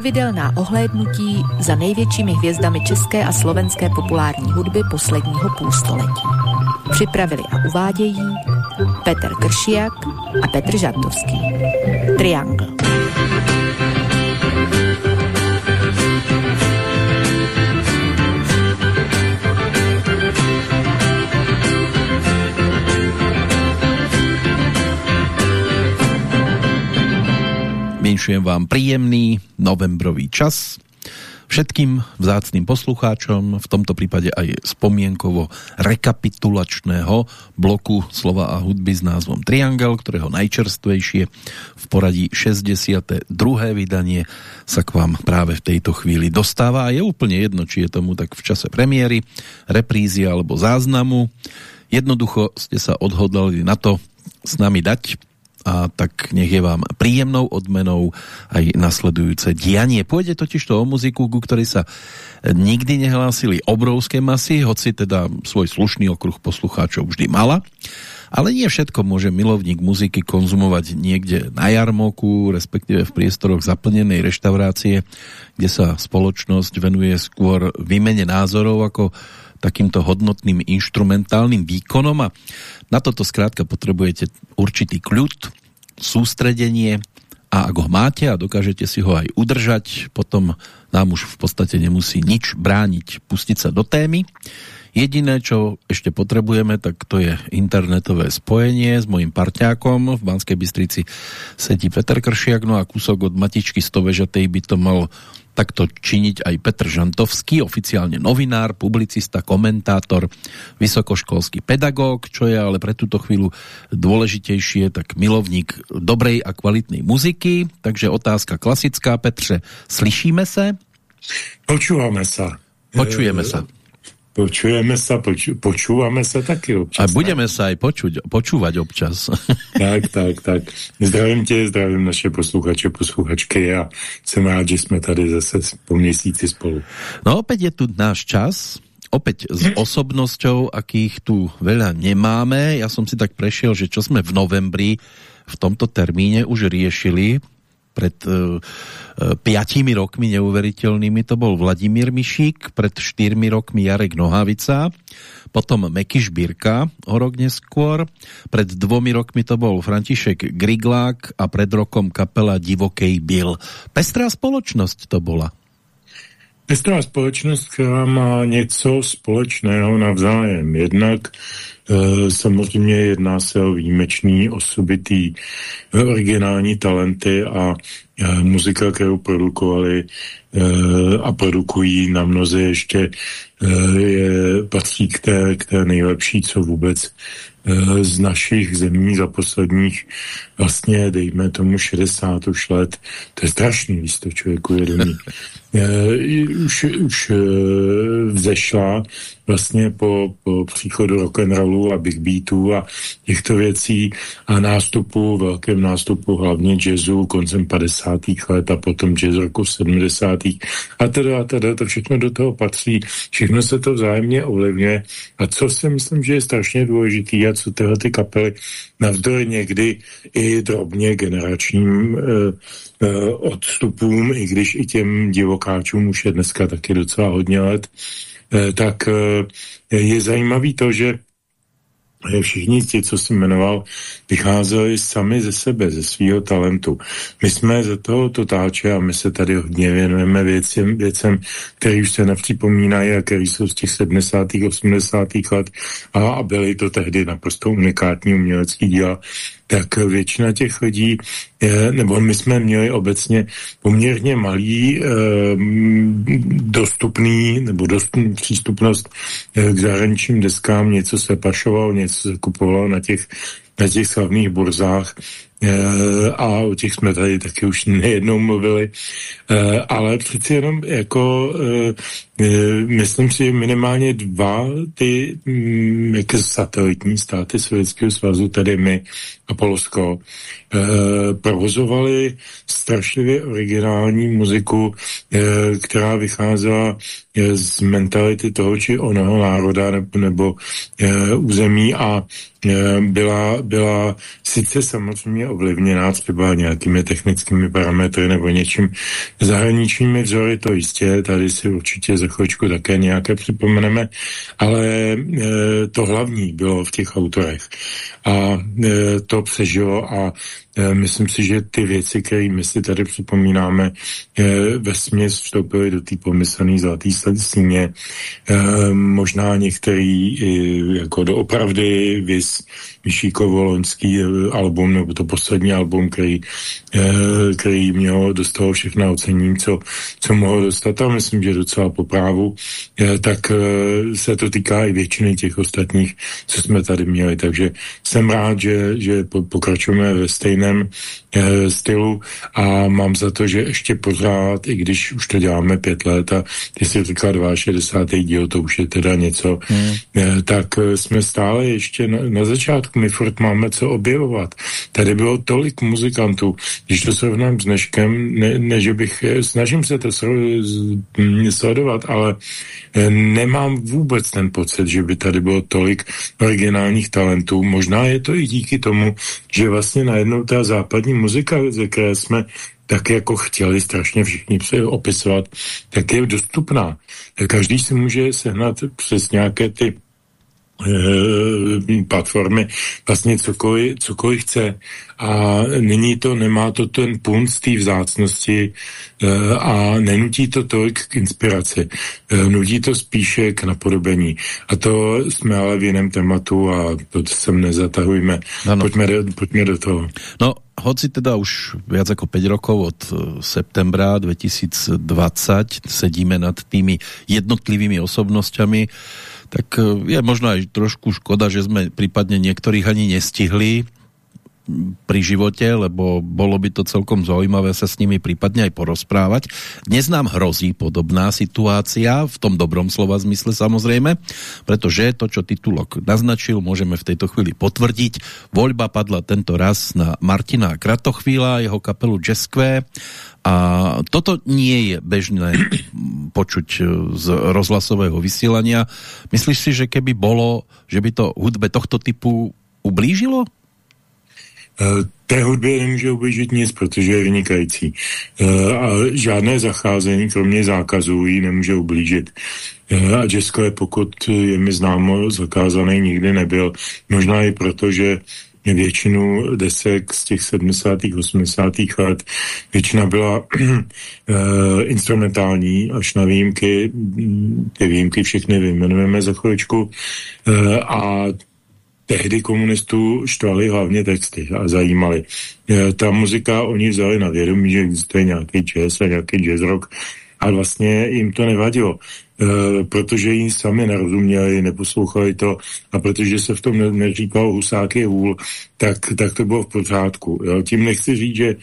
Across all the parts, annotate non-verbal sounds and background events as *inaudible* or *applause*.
Pravidelná ohlédnutí za největšími hvězdami české a slovenské populární hudby posledního půlstoletí. Připravili a uvádějí Petr Kršiak a Petr Žantovský. Triangle. Vinšujem vám príjemný novembrový čas. Všetkým vzácným poslucháčom, v tomto prípade aj spomienkovo rekapitulačného bloku slova a hudby s názvom Triangel, ktorého najčerstvejšie v poradí 62. vydanie sa k vám práve v tejto chvíli dostáva a je úplne jedno, či je tomu tak v čase premiéry, reprízy alebo záznamu. Jednoducho ste sa odhodlali na to s nami dať a tak nech je vám príjemnou odmenou aj nasledujúce dianie. Pôjde totiž to o muziku, ku ktorej sa nikdy nehlásili obrovské masy, hoci teda svoj slušný okruh poslucháčov vždy mala. Ale nie všetko môže milovník muziky konzumovať niekde na jarmoku, respektíve v priestoroch zaplnenej reštaurácie, kde sa spoločnosť venuje skôr výmene názorov ako takýmto hodnotným instrumentálnym výkonom a na toto zkrátka potrebujete určitý kľud, sústredenie a ak ho máte a dokážete si ho aj udržať, potom nám už v podstate nemusí nič brániť pustiť sa do témy. Jediné, čo ešte potrebujeme, tak to je internetové spojenie s mojím parťákom. V Banskej Bystrici sedí Petr Kršiak, no a kúsok od Matičky Stovežatej by to mal takto činiť aj Petr Žantovský, oficiálne novinár, publicista, komentátor, vysokoškolský pedagóg, čo je ale pre túto chvíľu dôležitejšie, tak milovník dobrej a kvalitnej muziky. Takže otázka klasická, Petře, slyšíme se? Počúvame sa. Počujeme sa. Počujeme sa, poču, počúvame sa taky občas. A budeme sa aj počuť, počúvať občas. *laughs* tak, tak, tak. Zdravím tě, zdravím naše posluchače, posluchačky a jsem rád, že jsme tady zase po měsíci spolu. No opäť je tu náš čas, opäť s osobnosťou, akých tu veľa nemáme. Ja som si tak prešiel, že čo sme v novembri v tomto termíne už riešili, pred uh, piatimi rokmi neuveriteľnými to bol Vladimír Mišík, pred štyrmi rokmi Jarek Nohavica, potom Meky Žbírka o rok neskôr, pred dvomi rokmi to bol František Griglák a pred rokom kapela Divokej Bill. Pestrá spoločnosť to bola. Pestrá společnost, která má něco společného navzájem. Jednak e, samozřejmě jedná se o výjimečný, osobitý, e, originální talenty a e, muzika, kterou produkovali a produkují na mnoze ještě je, patří k té, k té nejlepší, co vůbec Eh, z našich zemí za posledních vlastně, dejme tomu 60 už let. To je strašný, když to člověku uvědomí. *laughs* už, už eh, vzešla vlastně po, po příchodu rock'n'rollu a big beatů a těchto věcí a nástupu, velkém nástupu hlavně jazzu koncem 50. let a potom jazz roku 70. a teda a teda to všechno do toho patří, všechno se to vzájemně ovlivňuje a co si myslím, že je strašně důležitý a co tyhle ty kapely navzdory někdy i drobně generačním e, e, odstupům, i když i těm divokáčům už je dneska taky docela hodně let, e, tak e, je zajímavý to, že všichni ti, co si jmenoval, vycházeli sami ze sebe, ze svého talentu. My jsme ze toho totáče a my se tady hodně věnujeme věcem, věcem který už se nepřipomínají a který jsou z těch 70. 80. let a, a byly to tehdy naprosto unikátní umělecký díla tak většina těch lidí, nebo my jsme měli obecně poměrně malý eh, dostupný nebo dostupný přístupnost eh, k zahraničním deskám, něco se pašovalo, něco se kupovalo na těch, na těch slavných burzách. Eh, a o těch jsme tady taky už nejednou mluvili, eh, ale přeci jenom jako eh, myslím si, minimálně dva ty mm, jak satelitní státy Sovětského svazu, tedy my a Polsko, provozovali strašlivě originální muziku, která vycházela z mentality toho či onoho národa nebo, nebo území a Eh, byla, byla sice samozřejmě ovlivněná třeba nějakými technickými parametry nebo něčím zahraničními vzory, to jistě, tady si určitě za chvíličku také nějaké připomeneme, ale e, to hlavní bylo v těch autorech. A e, to přežilo a myslím si, že ty věci, které my si tady připomínáme, e, ve směs vstoupily do té pomyslné zlaté stíně, e, možná některý jako doopravdy vys Myšíkovo loňský eh, album, nebo to poslední album, který, eh, který mělo, dostalo všechna ocenění, co, co mohlo dostat. A myslím, že docela po právu, eh, tak se to týká i většiny těch ostatních, co jsme tady měli, takže jsem rád, že, že pokračujeme ve stejném stylu a mám za to, že ještě pořád, i když už to děláme pět let a ty jsi říkal 62. díl, to už je teda něco, hmm. tak jsme stále ještě na, na začátku, my furt máme co objevovat. Tady bylo tolik muzikantů, když to srovnám s dneškem, ne, ne že bych, snažím se to sledovat, ale eh, nemám vůbec ten pocit, že by tady bylo tolik originálních talentů. Možná je to i díky tomu, že vlastně najednou ta západní muzika, ze které jsme tak jako chtěli strašně všichni opisovat, tak je dostupná. Každý si může sehnat přes nějaké ty platformy vlastně cokoliv, cokoliv chce a není to, nemá to ten punt té vzácnosti eh, a nenutí to tolik k inspiraci. Eh, nutí to spíše k napodobení. A to jsme ale v jiném tématu a to sem nezatahujme. Pojďme, pojďme do toho. No, hoci teda už viac ako 5 rokov od septembra 2020 sedíme nad tými jednotlivými osobnosťami, tak e, je možno aj trošku škoda, že sme prípadne niektorých ani nestihli pri živote, lebo bolo by to celkom zaujímavé sa s nimi prípadne aj porozprávať. Dnes nám hrozí podobná situácia, v tom dobrom slova zmysle samozrejme, pretože to, čo titulok naznačil, môžeme v tejto chvíli potvrdiť. Voľba padla tento raz na Martina Kratochvíla, jeho kapelu Jazzque a toto nie je bežné *clears throat* počuť z rozhlasového vysielania. Myslíš si, že keby bolo, že by to hudbe tohto typu ublížilo? Eh, té hudbě nemůže ublížit nic, protože je vynikající. Eh, a žádné zacházení, kromě zákazů, jí nemůže ublížit. Eh, a Jessica je, pokud je mi známo, zakázaný nikdy nebyl. Možná i proto, že většinu desek z těch 70. 80. let většina byla *clears throat* instrumentální, až na výjimky, ty výjimky všechny vyjmenujeme za chviličku, a tehdy komunistů štvali hlavně texty a zajímali. E, ta muzika oni vzali na vědomí, že existuje nějaký jazz a nějaký jazz rock a vlastně jim to nevadilo. Eh, protože jim sami nerozuměli, neposlouchali to a protože se v tom ne neříkalo husák je hůl, tak, tak to bylo v pořádku. Jo. Tím nechci říct, že,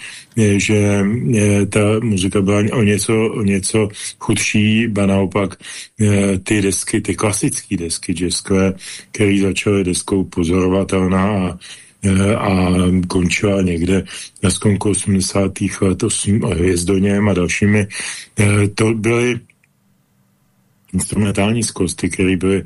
že eh, ta muzika byla o něco, o něco chudší, ba naopak eh, ty desky, ty klasické desky jazzkové, které začaly deskou pozorovatelná a a končila někde na skonku 80. let 8, Hvězdoněm a dalšími. To byly instrumentální zkosty, které byly,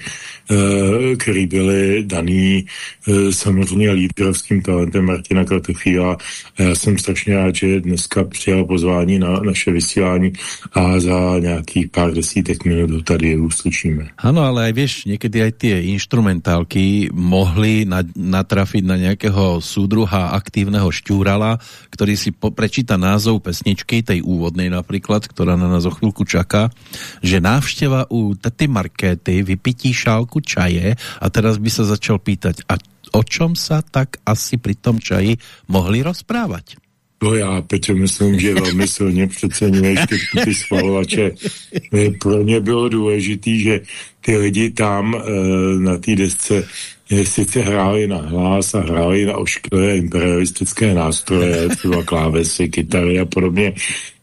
uh, který byly daný uh, samozřejmě lídrovským talentem Martina Kratochýla a já jsem strašně rád, že dneska přijal pozvání na naše vysílání a za nějakých pár desítek minut tady uslyšíme. Ano, ale aj vieš, někdy aj tie instrumentálky mohli na, natrafiť na nějakého súdruha aktívneho šťúrala, ktorý si po, prečíta názov pesničky, tej úvodnej napríklad, ktorá na nás o chvíľku čaká, že návšteva u tety Markéty vypití šálku čaje a teraz by sa začal pýtať, a o čom sa tak asi pri tom čaji mohli rozprávať? To já, Petře, myslím, že velmi silně přeceňuješ ty, ty schvalovače. Pro ně bylo důležité, že ty lidi tam e, na té desce sice hráli na hlas a hráli na ošklé imperialistické nástroje, *laughs* třeba klávesy, kytary a podobně.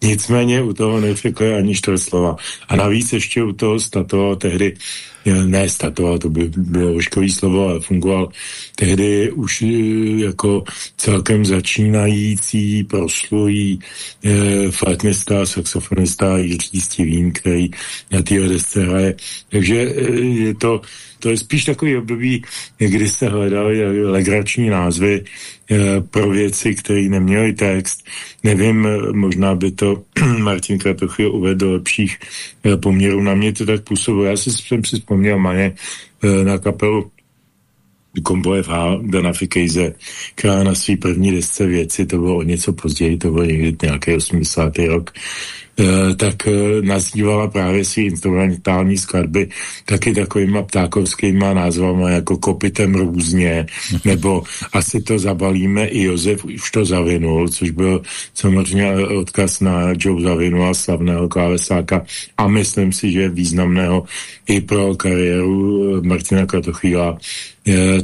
Nicméně u toho neřekli ani čtvrt slova. A navíc ještě u toho stato tehdy ne statoval, to by bylo oškový slovo, ale fungoval tehdy už jako celkem začínající, proslulý e, flétnista, saxofonista Jiří Stivín, který na té desce hraje. Takže je to to je spíš takový období, kdy se hledali legrační názvy e, pro věci, které neměly text. Nevím, možná by to *clears throat* Martin Krapochy uvedl do lepších e, poměrů. Na mě to tak působilo. Já si, jsem si vzpomněl Maně e, na kapelu Komboje H. Dana Fikejze, která na svý první desce věci, to bylo o něco později, to bylo někdy nějaký 80. rok, Eh, tak eh, nazývala právě si instrumentální skladby taky takovýma ptákovskýma názvama jako kopitem různě, nebo asi to zabalíme i Josef už to zavinul, což byl samozřejmě odkaz na Joe Zavinula, slavného klávesáka a myslím si, že významného i pro kariéru eh, Martina Kratochvíla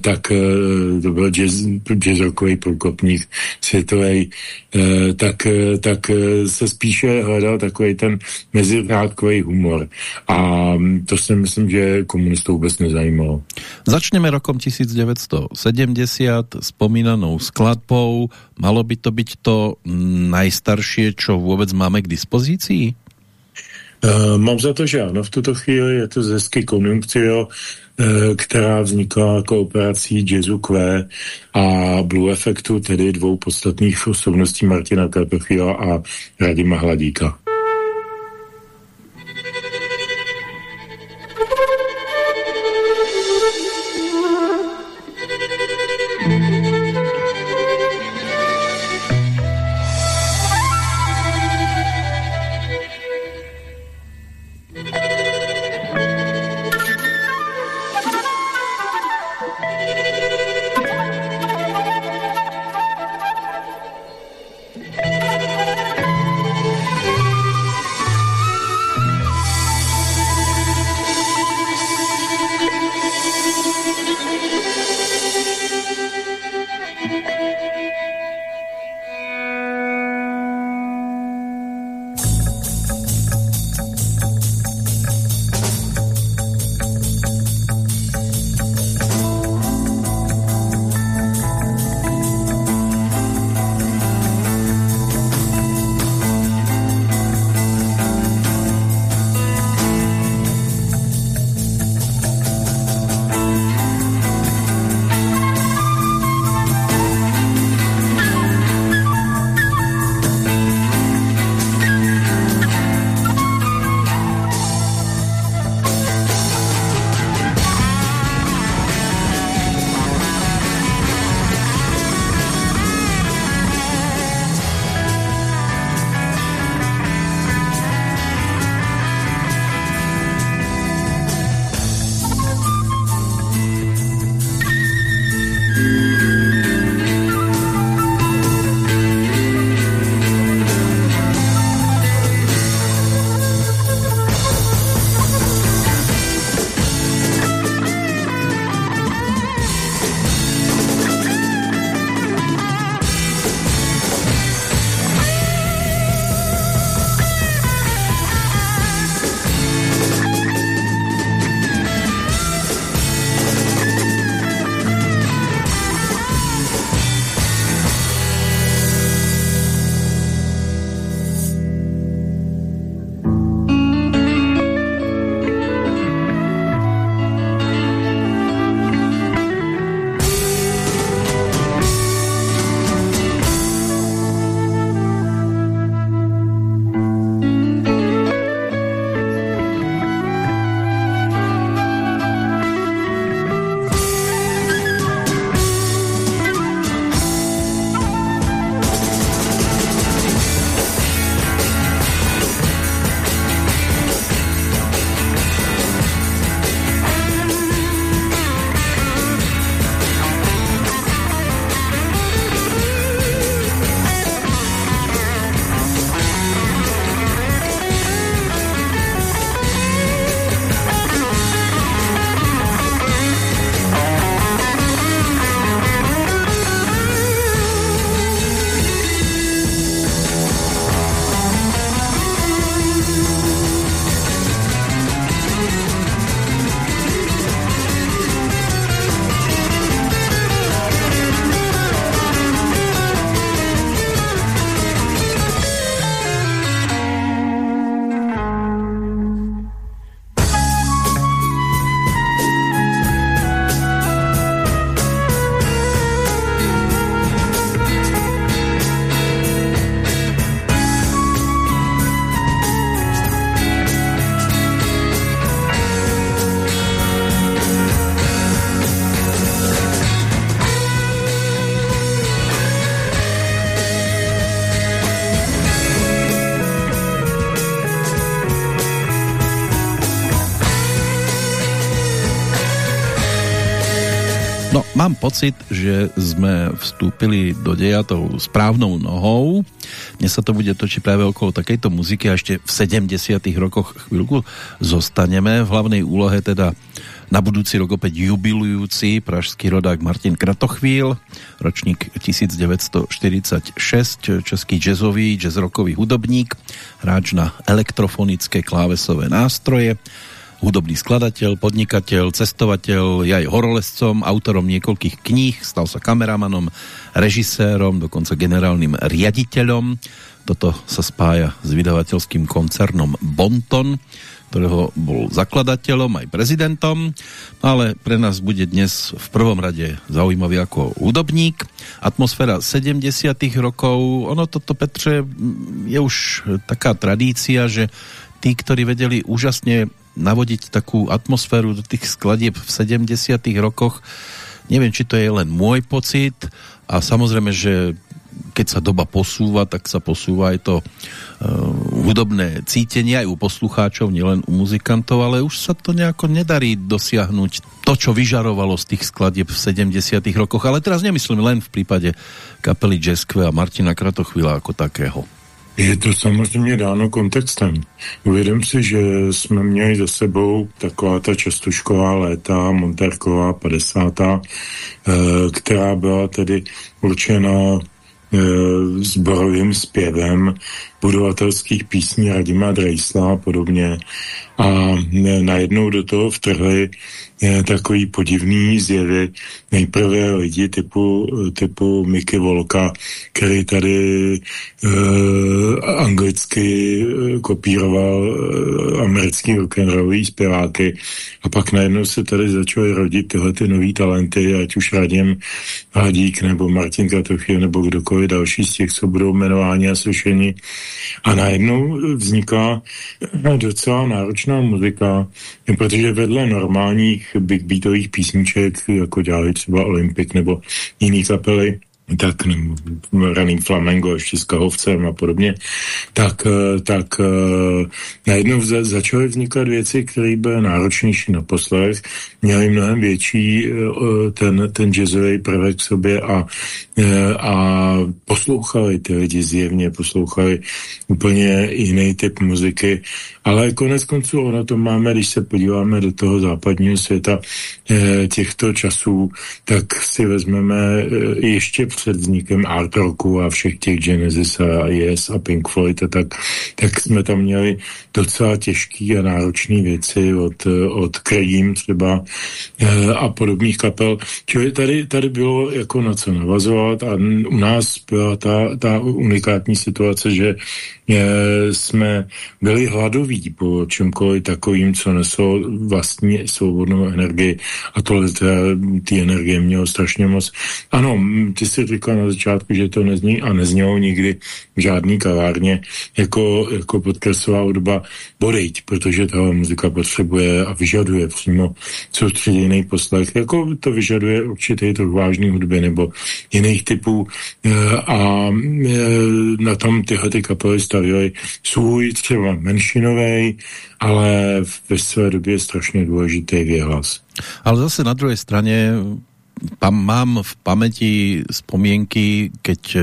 tak eh, to byl jazz, jazzrokový průkopník světový, eh, tak, eh, tak se spíše hledal takový ten mezirádkový humor. A mm, to si myslím, že komunistů vůbec nezajímalo. Začneme rokom 1970 spomínanou skladbou. Malo by to být to najstaršie, čo vůbec máme k dispozici? Uh, mám za to, že ano, v tuto chvíli je to ze Sky Conjunctio, Eh, která vznikla jako operací Jazzu Q a Blue Effectu, tedy dvou podstatných osobností Martina Karpechila a Radima Hladíka. Mám pocit, že sme vstúpili do deja tou správnou nohou. Dnes sa to bude točiť práve okolo takejto muziky a ešte v 70 rokoch chvíľku zostaneme. V hlavnej úlohe teda na budúci rok opäť jubilujúci pražský rodák Martin Kratochvíl, ročník 1946, český jazzový, jazzrokový hudobník, hráč na elektrofonické klávesové nástroje, hudobný skladateľ, podnikateľ, cestovateľ, je aj horolescom, autorom niekoľkých kníh, stal sa kameramanom, režisérom, dokonca generálnym riaditeľom. Toto sa spája s vydavateľským koncernom Bonton, ktorého bol zakladateľom aj prezidentom, ale pre nás bude dnes v prvom rade zaujímavý ako hudobník. Atmosféra 70 rokov, ono toto, Petře, je už taká tradícia, že tí, ktorí vedeli úžasne navodiť takú atmosféru do tých skladieb v 70 rokoch. Neviem, či to je len môj pocit a samozrejme, že keď sa doba posúva, tak sa posúva aj to uh, hudobné cítenie aj u poslucháčov, nielen u muzikantov, ale už sa to nejako nedarí dosiahnuť to, čo vyžarovalo z tých skladieb v 70 rokoch. Ale teraz nemyslím len v prípade kapely Jazzkve a Martina Kratochvila ako takého. Je to samozřejmě dáno kontextem. Uvědom si, že jsme měli za sebou taková ta častošková léta, Monterková 50. Eh, která byla tedy určena zborovým eh, zpěvem budovatelských písní Radima Drejsla a podobně. A najednou do toho vtrhli takový podivný zjevy. Nejprve lidi typu, typu Mickey Volka, který tady uh, anglicky eh, kopíroval uh, americký rock'n'rollový zpěváky a pak najednou se tady začaly rodit tyhle ty nový talenty, ať už Radim Hadík nebo Martin Kratochvíl nebo kdokoliv další z těch, co budou jmenováni a slyšeni. A najednou vzniká docela náročná muzika, protože vedle normálních big beatových písniček, jako dělali třeba Olympic nebo jiný kapely, tak raným flamengo ještě s kahovcem a podobně, tak, eh, tak eh, najednou za, začaly vznikat věci, které byly náročnější na poslech, měly mnohem větší eh, ten, ten jazzový prvek v sobě a, a poslouchali ty lidi zjevně, poslouchali úplně jiný typ muziky, ale konec konců ono to máme, když se podíváme do toho západního světa těchto časů, tak si vezmeme ještě před vznikem art rocku a všech těch Genesis a Yes a Pink Floyd a tak, tak jsme tam měli docela těžký a náročné věci od, od Cream třeba e, a podobných kapel. Čili tady, tady bylo jako na co navazovat a u nás byla ta, ta unikátní situace, že jsme byli hladoví po čemkoliv takovým, co neslo vlastní svobodnou energii. A tohle ty energie mělo strašně moc. Ano, ty jsi říkal na začátku, že to nezní a neznělo nikdy žádný kavárně jako, jako podkresová hudba. Bodejť, protože ta muzika potřebuje a vyžaduje přímo soustředěný poslech, jako to vyžaduje určitý to vážný hudby nebo jiných typů. Eh, a eh, na tom tyhle ty kapely stavili svůj třeba menšinový, ale ve své době strašně důležitý výhlas. Ale zase na druhé straně mám v pamäti spomienky, keď eh,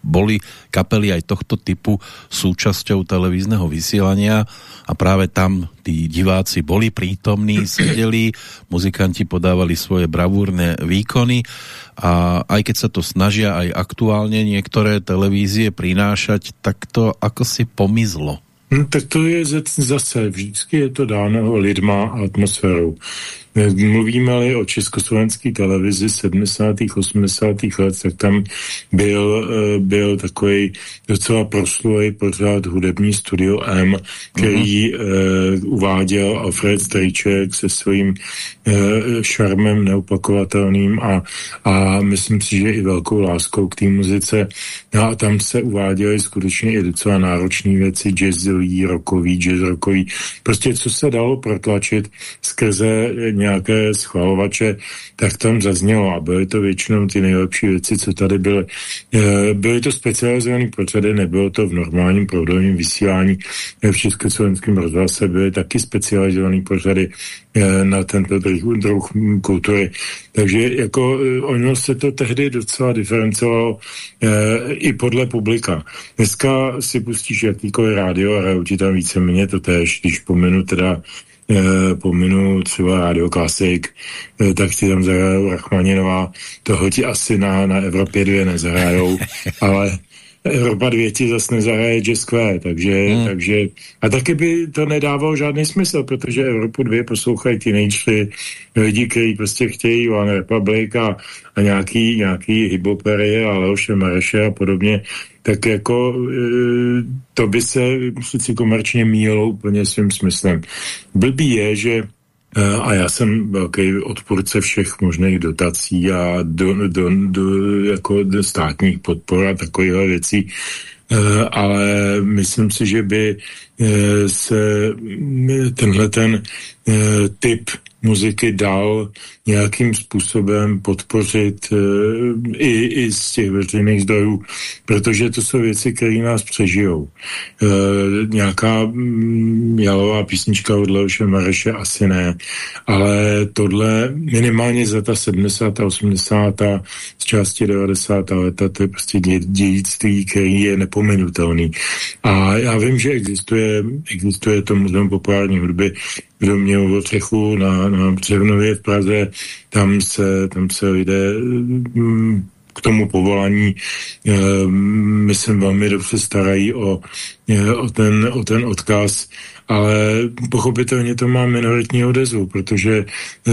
boli kapely aj tohto typu súčasťou televízneho vysielania a práve tam tí diváci boli prítomní, *clears throat* sedeli, muzikanti podávali svoje bravúrne výkony a aj keď sa to snažia aj aktuálne niektoré televízie prinášať, tak to ako si pomizlo. No, tak to je zase, vždycky je to dáno lidma a atmosférou. Mluvíme-li o československé televizi 70. 80. let, tak tam byl, eh, byl takový docela proslulý pořád hudební studio M, který uh-huh. uh, uváděl Alfred Strejček se svým uh, šarmem neopakovatelným a, a myslím si, že i velkou láskou k té muzice. No a tam se uváděly skutečně i docela náročné věci, jazzový, rockový, jazz rockový, prostě co se dalo protlačit skrze nějaké schvalovače, tak tam zaznělo a byly to většinou ty nejlepší věci, co tady byly. E, byly to specializované pořady, nebylo to v normálním proudovém vysílání v Československém rozhlase, byly taky specializované pořady e, na tento druh, druh kultury. Takže jako ono se to tehdy docela diferencovalo i podle publika. Dneska si pustíš jakýkoliv rádio a hrajou ti tam víceméně to tež, když pomenu teda eh, pominu třeba Radio Classic, eh, tak ti tam zahrajou Rachmaninová, toho ti asi na, na Evropě 2 nezahrajou, *laughs* ale Evropa 2 ti zase nezahraje Jazz Square, takže, hmm. takže a taky by to nedávalo žádný smysl, protože Evropu 2 poslouchají ty nejčty lidi, kteří prostě chtějí One Republic a, a nějaký, nějaký Hibopery a Leoše Mareše a podobně, tak jako e, to by se si komerčně míjelo úplně svým smyslem. Blbý je, že a já jsem velký odpůrce všech možných dotací a do, do, do, jako do státních podpor a takových věcí, e, ale myslím si, že by se tenhle ten typ muziky dál nějakým způsobem podpořit e, i, i z těch veřejných zdrojů, protože to jsou věci, které nás přežijou. E, nějaká mm, jalová písnička od Leoše Mareše asi ne, ale tohle minimálně za ta 70. 80. z části 90. leta, to je prostě dědictví, který je nepominutelný. A já vím, že existuje, existuje to muzeum populární hudby, domě u Třechu na, na Převnově v Praze, tam se, tam se lidé mm, k tomu povolání, e, myslím, velmi dobře starají o, e, o, ten, o ten odkaz ale pochopitelně to má minoritní odezvu, protože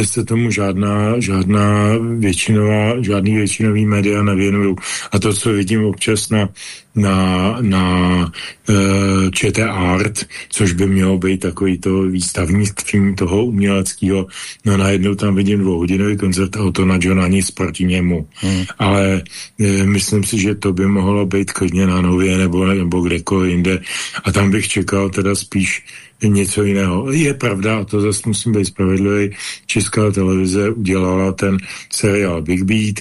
se tomu žádná, žádná většinová, žádný většinový média nevěnují. A to, co vidím občas na, na, na uh, ČT Art, což by mělo být takový to výstavní stream toho uměleckého, no najednou tam vidím dvouhodinový koncert Autona Johna, nic proti němu. Hmm. Ale uh, myslím si, že to by mohlo být klidně na Nově nebo, nebo kdekoliv jinde. A tam bych čekal teda spíš něco jiného. Je pravda, a to zase musím být spravedlivý, Česká televize udělala ten seriál Big Beat,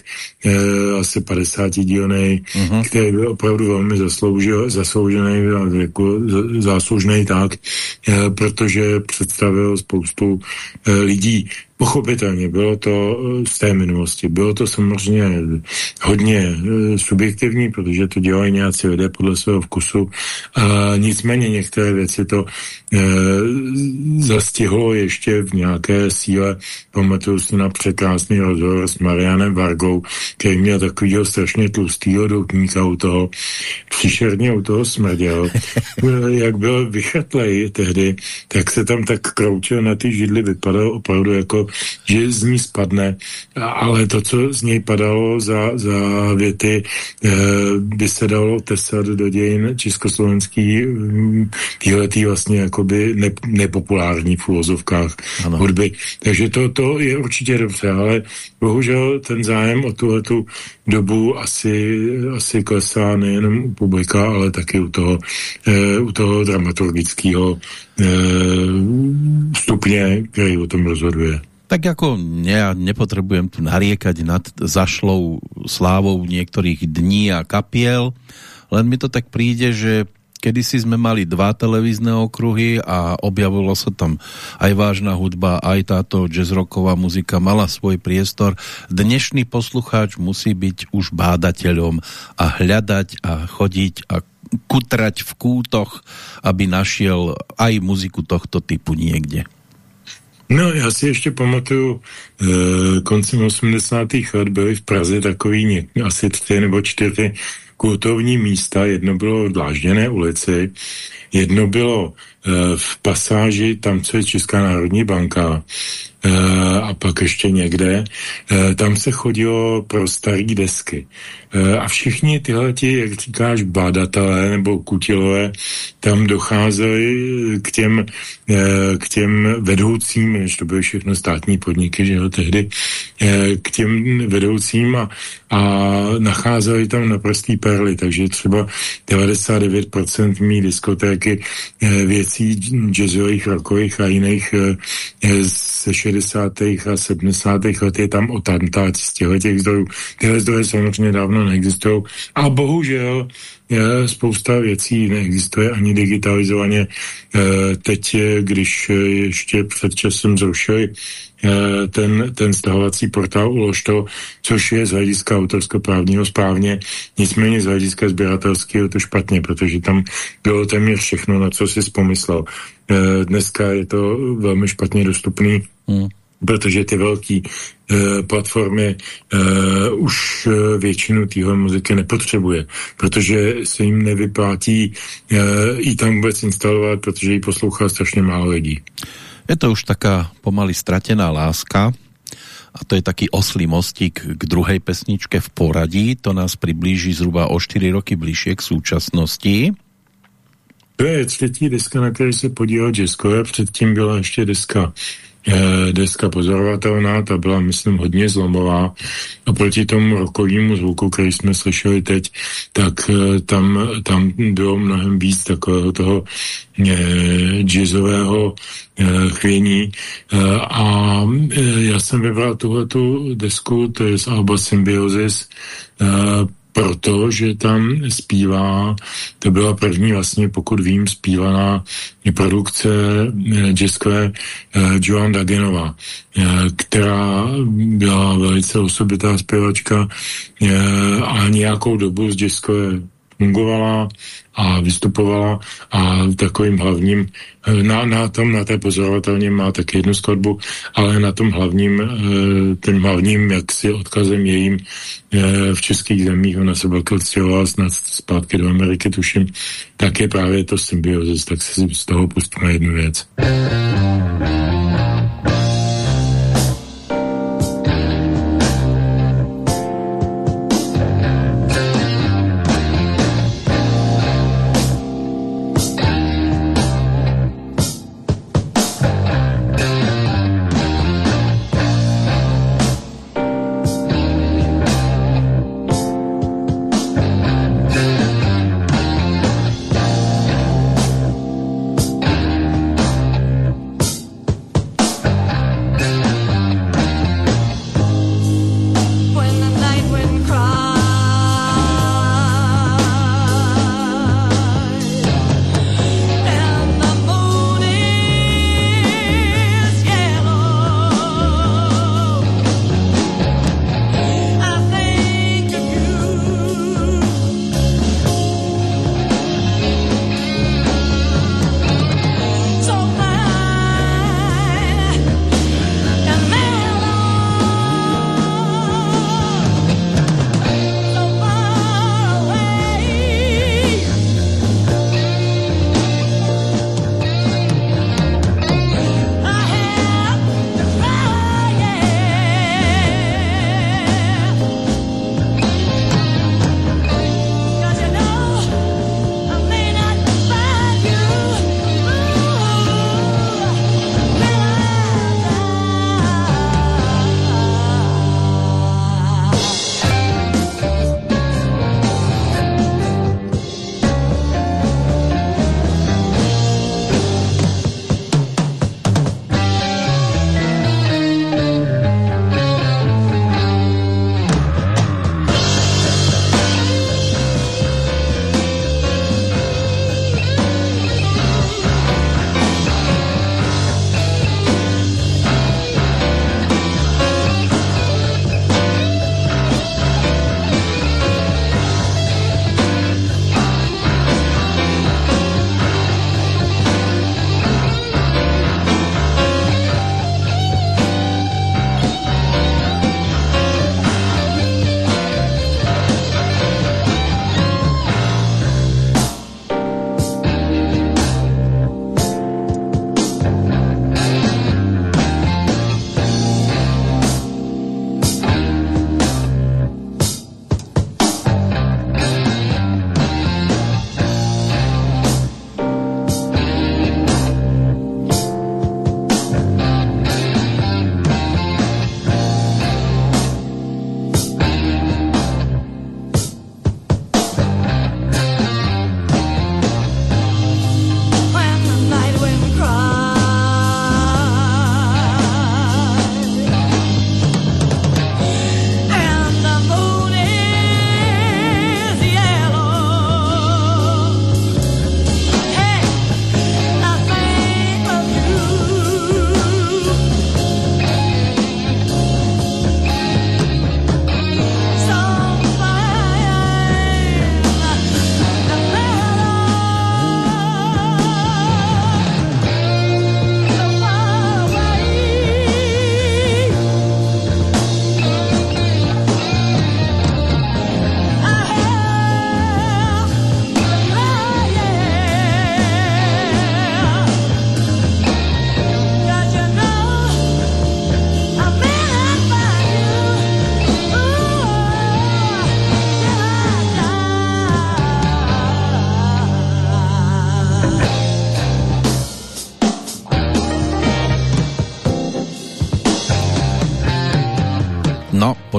asi 50 dílnej, uh-huh. který byl opravdu velmi zasloužil, zasloužený, jako záslužný tak, eh, protože představil spoustu eh, lidí. Pochopitelně, bylo to eh, z té minulosti. Bylo to samozřejmě hodně subjektivní, protože to dělají nějací lidé podle svého vkusu. A nicméně některé věci to e, zastihlo ještě v nějaké síle. Pamatuju si na překrásný rozhovor s Marianem Vargou, který měl takovýho strašně tlustýho doutníka u toho. Příšerně u toho smrděl. *laughs* Jak byl vychatlej tehdy, tak se tam tak kroučil na ty židly, vypadal opravdu jako že z ní spadne, ale to, co z něj padalo za, za věty, eh, by se dalo tesat do dějin československý hm, týhletý vlastně jakoby ne, nepopulární v úvozovkách hudby. Takže to, to je určitě dobře, ale bohužel ten zájem o tuhletu dobu asi, asi klesá nejenom u publika, ale taky u toho, e, u toho dramaturgického e, stupně, který o tom rozhoduje. Tak jako ja nepotrebujem tu nariekať nad zašlou slávou niektorých dní a kapiel, len mi to tak príde, že kedysi sme mali dva televízne okruhy a objavilo sa tam aj vážna hudba, aj táto jazzrocková muzika mala svoj priestor. Dnešný poslucháč musí byť už bádateľom a hľadať a chodiť a kutrať v kútoch, aby našiel aj muziku tohto typu niekde. No, já si ještě pamatuju, e, koncem 80. let byly v Praze takový asi tři nebo čtyři kultovní místa. Jedno bylo v Dlážděné ulici, jedno bylo v pasáži, tam, co je Česká národní banka, e, a pak ještě někde, e, tam se chodilo pro staré desky. A všichni tyhle, jak říkáš, bádatelé nebo kutilové, tam docházeli k těm, k těm vedoucím, než to byly všechno státní podniky, že jo, tehdy, k těm vedoucím a, a nacházeli tam naprostý perly, takže třeba 99% mý diskotéky věcí jazzových, rockových a jiných ze 60. a 70. let je tam otantát z těchto těch zdrojů. Tyhle zdroje samozřejmě dávno neexistují. A bohužel je spousta věcí neexistuje ani digitalizovaně. E, teď, když ještě před časem zrušili ten, ten stahovací portál Ulož to, což je z hlediska autorskoprávního správně, nicméně z hlediska sběratelského to špatně, protože tam bylo téměř všechno, na co si vzpomyslel. E, dneska je to velmi špatně dostupný. Hmm protože ty velké e, platformy už většinu téhle muziky nepotřebuje, protože se jim nevyplátí e, ji tam vůbec instalovat, protože ji poslouchá strašně málo lidí. Je to už taká pomaly stratená láska a to je taký oslý mostík k druhej pesničke v poradí. To nás přiblíží zhruba o 4 roky bližšie k súčasnosti. To je třetí deska, na který se podíval Jesko. Předtím byla ještě deska deska pozorovatelná, ta byla, myslím, hodně zlomová. Oproti tomu rokovému zvuku, který jsme slyšeli teď, tak eh, tam, tam bylo mnohem víc takového toho eh, jazzového chvění. A já jsem vybral tuhletu desku, to je z Alba Symbiosis, protože tam zpívá, to byla první vlastně, pokud vím, zpívaná produkce eh, jazzkové eh, Joan Dagenova, eh, která byla velice osobitá zpěvačka a nějakou dobu z jazzkové fungovala a vystupovala a takovým hlavním, na, na tom, na té pozorovatelně má taky jednu skladbu, ale na tom hlavním, eh, ten hlavním jaksi odkazem jejím eh, v českých zemích, ona se velké odstěhovala snad zpátky do Ameriky, tuším, tak je právě to symbiozis, tak si z toho pustíme jednu věc. No,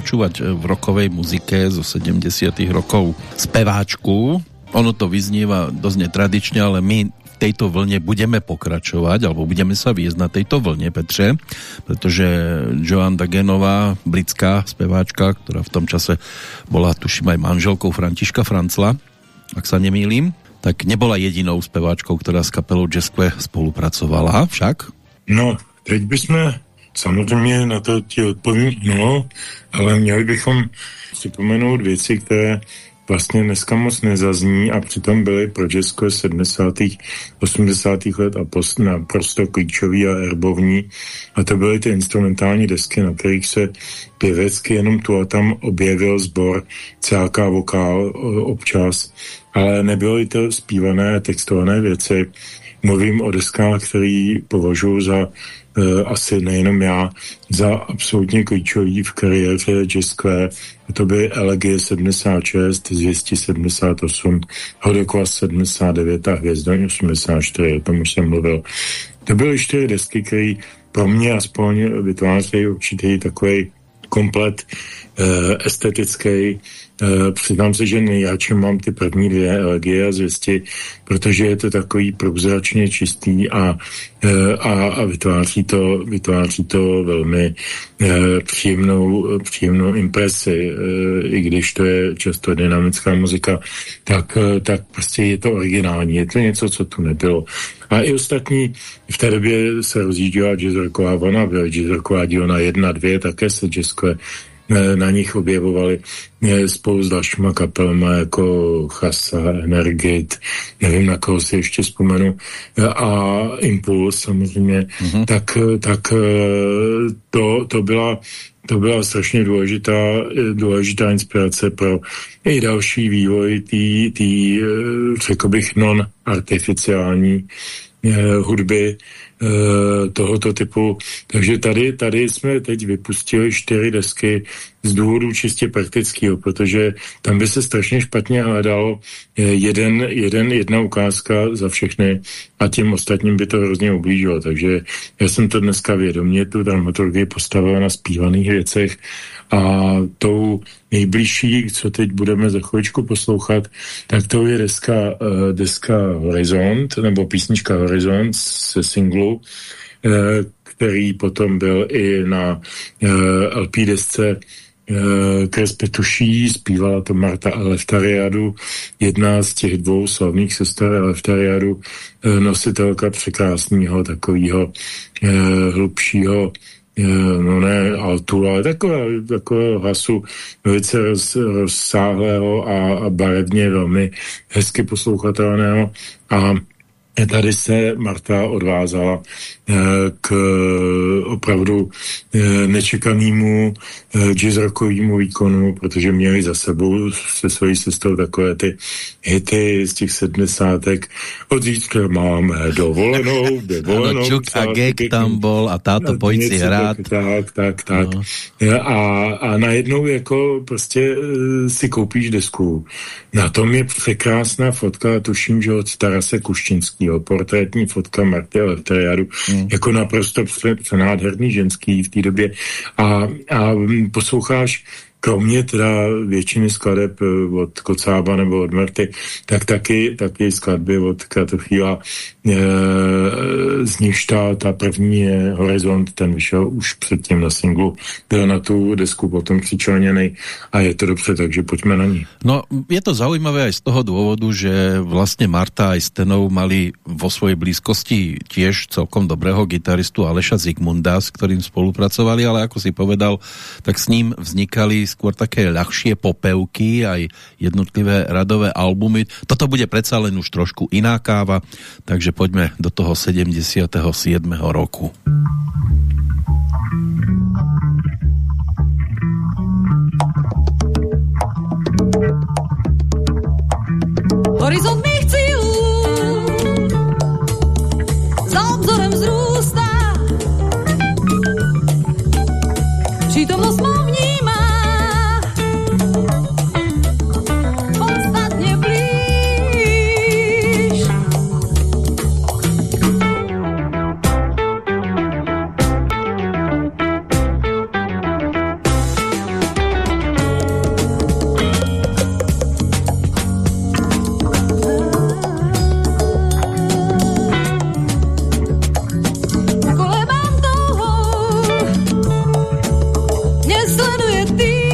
počúvať v rokovej muzike zo 70 rokov speváčku, ono to vyznieva dosť netradične, ale my v tejto vlne budeme pokračovať, alebo budeme sa viesť na tejto vlne, Petře, pretože Joan Dagenová, britská speváčka, ktorá v tom čase bola, tuším, aj manželkou Františka Francla, ak sa nemýlim, tak nebola jedinou speváčkou, ktorá s kapelou Jazzque spolupracovala, však? No, teď bychom Samozřejmě na to ti odpovím no, ale měli bychom si pomenout věci, které vlastně dneska moc nezazní a přitom byly pro Česko 70. 80. let a post, naprosto klíčový a erbovní. A to byly ty instrumentální desky, na kterých se pěvecky jenom tu a tam objevil sbor, CK vokál občas, ale nebyly to zpívané textované věci. Mluvím o deskách, který považuji za asi nejenom já, za absolutně klíčový v kariéře. A to by Elegie 76, Zvěsti 78, Hodoklas 79 a Hvězdoň 84, o tom už jsem mluvil. To byly čtyři desky, které pro mě aspoň vytvářejí určitý takový komplet uh, estetický přiznám se, že nejradši mám ty první dvě elegie a zvěsti, protože je to takový průzračně čistý a, uh, a, a vytváří, to, vytváří to velmi uh, příjemnou, příjemnou impresi, i když to je často dynamická muzika, tak, tak prostě je to originální, je to něco, co tu nebylo. A i ostatní, v té době se rozjížděla jazzrocková vlna, byla jazzrocková dílna jedna, dvě, také se jazzkové na nich objevovali spolu s dalšíma kapelama jako Chasa, Energit, nevím, na koho si ještě vzpomenu, a Impuls samozřejmě, mm-hmm. tak, tak eh, to, to byla to byla strašně důležitá, důležitá inspirace pro i další vývoj té, eh, řekl bych, non-artificiální eh, hudby, Eh, tohoto typu. Takže tady, tady jsme teď vypustili čtyři desky z důvodu čistě praktického, protože tam by se strašně špatně hledalo eh, jeden, jeden, jedna ukázka za všechny a tím ostatním by to hrozně ublížilo. Takže já jsem to dneska vědomě, tu dramaturgii postavil na zpívaných věcech a tou nejbližší, co teď budeme za chvíličku poslouchat, tak to je deska, uh, deska Horizont, nebo písnička Horizont se singlu, uh, který potom byl i na LP desce Kres Petuší, zpívala to Marta Aleftariadu, jedna z těch dvou slavných sester Aleftariadu, nositelka překrásného takového hlubšího no ne altu, ale takové, takové hlasu velice roz, rozsáhlého a, a barevně velmi hezky poslouchatelného. A tady se Marta odvázala eh, k opravdu eh, nečekanému jazzrockovému výkonu, protože měli za sebou se svojí sestrou takové ty hity z těch sedmdesátek. Od zítřka máme dovolenou, *laughs* dovolenou. Ano, Čuk a Gek tam bol a táto pojď si hrát. Tak, tak, tak. No. A, a najednou jako prostě si koupíš desku. Na tom je překrásná fotka, tuším, že od Tarase Kuščinského, portrétní fotka Marty Eleftheriadu, hmm. jako naprosto nádherný ženský v té době. A, a posloucháš kromě teda většiny skladeb eh, od Kocába nebo od Marty, tak taky, taky skladby od Kratochvíla, e, z nichž ta, ta první je Horizont, ten vyšel už předtím na singlu, byl na tu desku potom přičleněný a je to dobře, takže pojďme na ní. No, je to zaujímavé aj z toho důvodu, že vlastně Marta a Stenou mali vo svojej blízkosti tiež celkom dobrého gitaristu Aleša Zigmunda, s ktorým spolupracovali, ale ako si povedal, tak s ním vznikali skôr také ľahšie popevky, aj jednotlivé radové albumy. Toto bude predsa len už trošku iná káva, takže poďme do toho 77. roku. Horizont sueno de ti.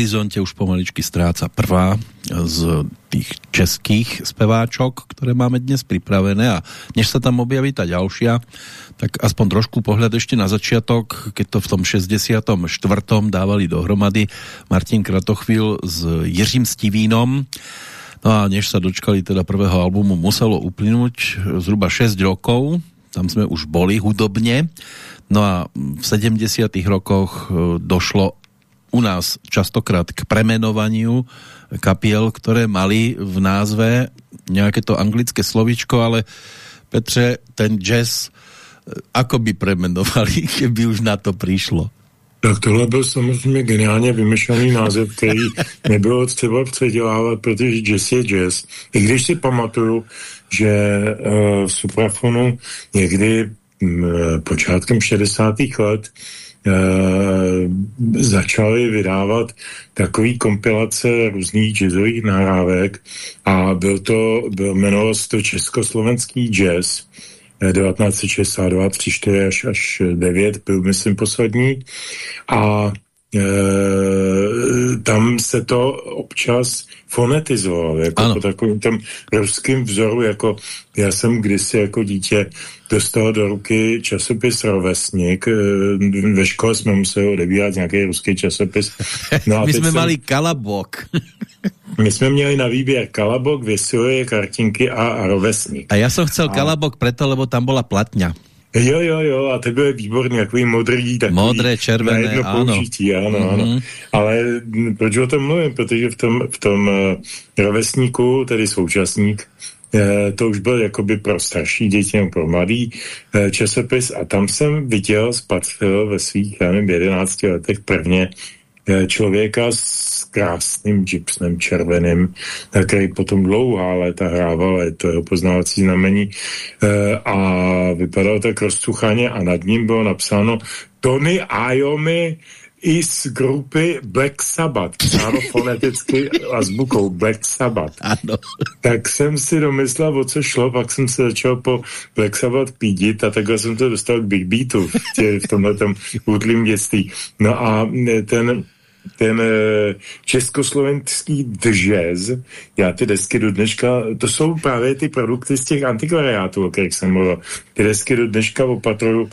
Horizonte už pomaličky stráca prvá z tých českých speváčok, ktoré máme dnes pripravené a než sa tam objaví tá ďalšia, tak aspoň trošku pohľad ešte na začiatok, keď to v tom 64. dávali dohromady Martin Kratochvil s Jiřím Stivínom. No a než sa dočkali teda prvého albumu, muselo uplynúť zhruba 6 rokov, tam sme už boli hudobne, no a v 70. rokoch e, došlo u nás častokrát k premenovaniu kapiel, ktoré mali v názve nejaké to anglické slovičko, ale Petře, ten jazz e, ako by premenovali, *laughs* keby už na to přišlo? Tak tohle byl samozřejmě geniálně vymyšlený název, který nebylo třeba předělávat, protože jazz je jazz. I když si pamatuju, že uh, v Suprafonu někdy m, počátkem 60. let uh, začali vydávat takový kompilace různých jazzových nahrávek a byl to, byl, jmenovalo to Československý jazz 1962, 3, 4 až, až 9 byl, myslím, poslední. A tam se to občas fonetizovalo, jako ano. po takovým tom ruským vzoru, jako já jsem kdysi jako dítě dostal do ruky časopis Rovesník, e, ve škole jsme museli odebírat nějaký ruský časopis. No a *laughs* My jsme jsem... mali Kalabok. *laughs* My jsme měli na výběr Kalabok, Vysilie, Kartinky a, a Rovesník. A já jsem chcel a... Kalabok preto, lebo tam byla platňa. Jo, jo, jo, a to bylo výborný, takový modrý, takový Modré, červené, ano. Použití, ano, mm -hmm. ano. Ale proč o tom mluvím? Protože v tom, v tom uh, rovesníku, tedy současník, uh, to už byl jakoby pro starší děti nebo pro mladý uh, časopis a tam jsem viděl Spatfil ve svých, já nevím, 11 letech prvně člověka s krásným gypsnem červeným, který potom dlouhá léta hrával, je to jeho poznávací znamení a vypadal tak rozcuchaně a nad ním bylo napsáno Tony Iommi i z grupy Black Sabbath, psáno *laughs* foneticky azbukou Black Sabbath. Ano. Tak jsem si domyslel, o co šlo, pak jsem se začal po Black Sabbath pídit a takhle jsem to dostal k Big Beatu v, tě, v tomhle útlým dětství. No a ten ten československý jazz, já ty desky do dneška, to jsou právě ty produkty z těch antikvariátů, o kterých jsem mluvil. Ty desky do dneška opatruju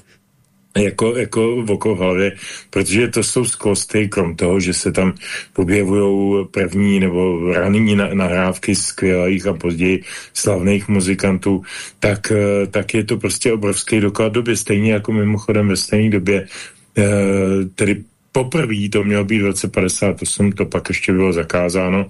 jako, jako v oko hlavě, protože to jsou skvosty, krom toho, že se tam objevují první nebo raný nahrávky skvělých a později slavných muzikantů, tak, tak je to prostě obrovský doklad doby, stejně jako mimochodem ve stejné době tedy poprvé to mělo být v roce 58, to pak ještě bylo zakázáno,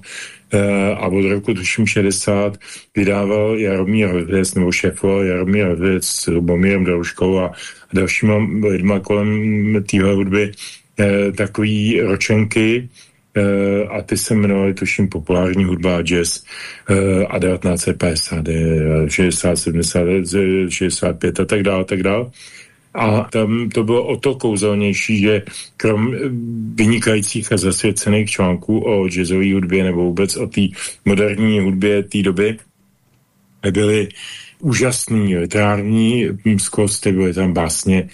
e, a od roku tuším 60 vydával Jaromír Hvěc, nebo šéfoval Jaromír Hvěc s Lubomírem Daluškou a, dalšíma lidma kolem téhle hudby e, takový ročenky, e, a ty se jmenovaly tuším populární hudba jazz a 1950, 60, 70, 65 a tak dále, tak dále. A tam to bylo o to kouzelnější, že krom vynikajících a zasvěcených článků o jazzové hudbě nebo vůbec o té moderní hudbě té doby byly úžasný literární skvosty, byly tam básně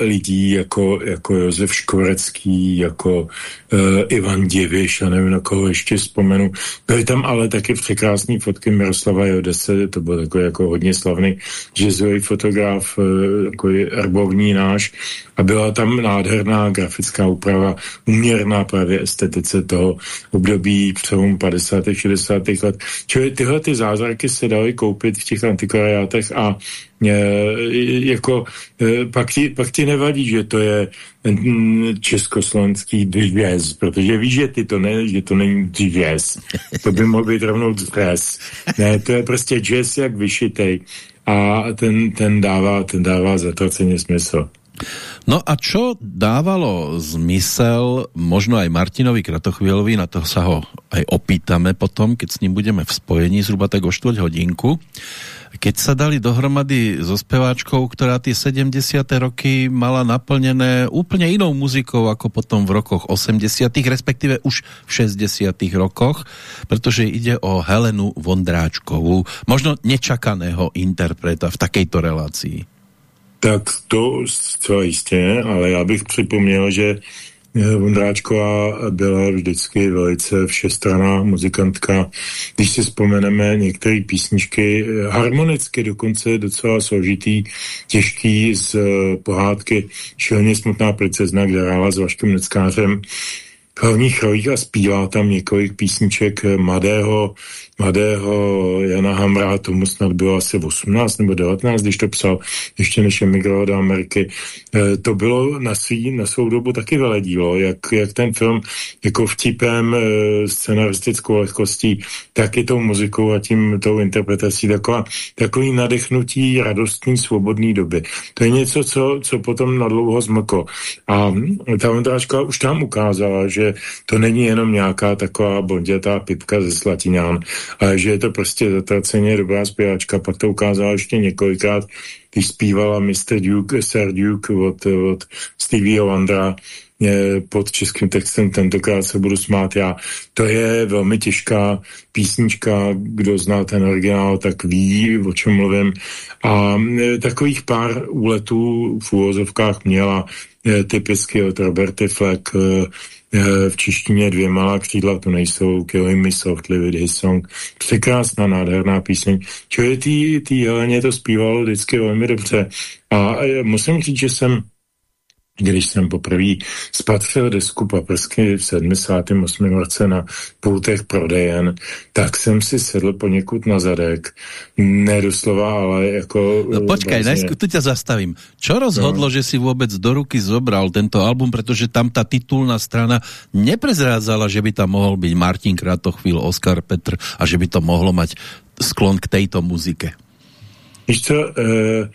lidí jako, jako Josef Škorecký, jako e, Ivan Diviš a nevím, na koho ještě vzpomenu. Byly tam ale taky překrásné fotky Miroslava Jodese, to byl takový jako hodně slavný jazzový fotograf, e, takový erbovní náš a byla tam nádherná grafická úprava, uměrná právě estetice toho období přelomu 50. 60. let. Čili tyhle ty zázraky se daly koupit v těch antikvariátech a jako e, pak ti, pak ti nevadí, že to je mm, československý jazz, protože víš, že ty to ne, že to není jazz. To by mohl být rovnou jazz. Ne, to je prostě jazz jak vyšitej a ten, ten dává, ten dává zatraceně smysl. No a čo dávalo zmysel možno aj Martinovi Kratochvílovi, na to sa ho aj opýtame potom, keď s ním budeme v spojení zhruba tak o štvrť hodinku, keď sa dali dohromady so speváčkou, ktorá tie 70. roky mala naplnené úplne inou muzikou ako potom v rokoch 80. respektíve už v 60. rokoch, pretože ide o Helenu Vondráčkovú, možno nečakaného interpreta v takejto relácii. Tak to zcela jistě, ale já bych připomněl, že Vondráčková byla vždycky velice všestraná muzikantka. Když si vzpomeneme některé písničky, eh, harmonicky dokonce docela složitý, těžký z eh, pohádky Šilně smutná princezna, kde hrála s Vaškem Neckářem hlavních rolích a zpívá tam několik písniček mladého mladého Jana Hamra, tomu snad bylo asi 18 nebo 19, když to psal, ještě než emigroval do Ameriky. E, to bylo na, svý, na svou dobu taky veledílo, jak, jak ten film jako vtipem, e, scenaristickou lehkostí, tak i tou muzikou a tím tou interpretací taková, takový nadechnutí radostný, svobodný doby. To je něco, co, co potom nadlouho zmlklo. A ta Vondráčka už tam ukázala, že to není jenom nějaká taková bondětá pipka ze Slatiňán, ale že je to prostě zatraceně dobrá zpěvačka. Pak to ukázala ještě několikrát, když zpívala Mr. Duke, Sir Duke od, od Stevie Wondera pod českým textem Tentokrát se budu smát já. To je velmi těžká písnička, kdo zná ten originál, tak ví, o čem mluvím. A e, takových pár úletů v úvozovkách měla e, typicky od Roberty Fleck, v češtině dvě malá křídla, to nejsou Kill Me Softly with His Song. Překrásná, nádherná píseň. Čili tý, tý Heleně to zpívalo vždycky velmi dobře. A musím říct, že jsem když jsem poprvé spatřil desku Paprsky v 78. roce na pultech prodejen, tak jsem si sedl poněkud na zadek. Ne doslova, ale jako... No počkaj, vlastně... tu ťa zastavím. Čo rozhodlo, no. že si vůbec do ruky zobral tento album, protože tam ta titulná strana neprezrádzala, že by tam mohl být Martin Kratochvíl, Oskar Petr a že by to mohlo mať sklon k tejto muzike. Víš co, uh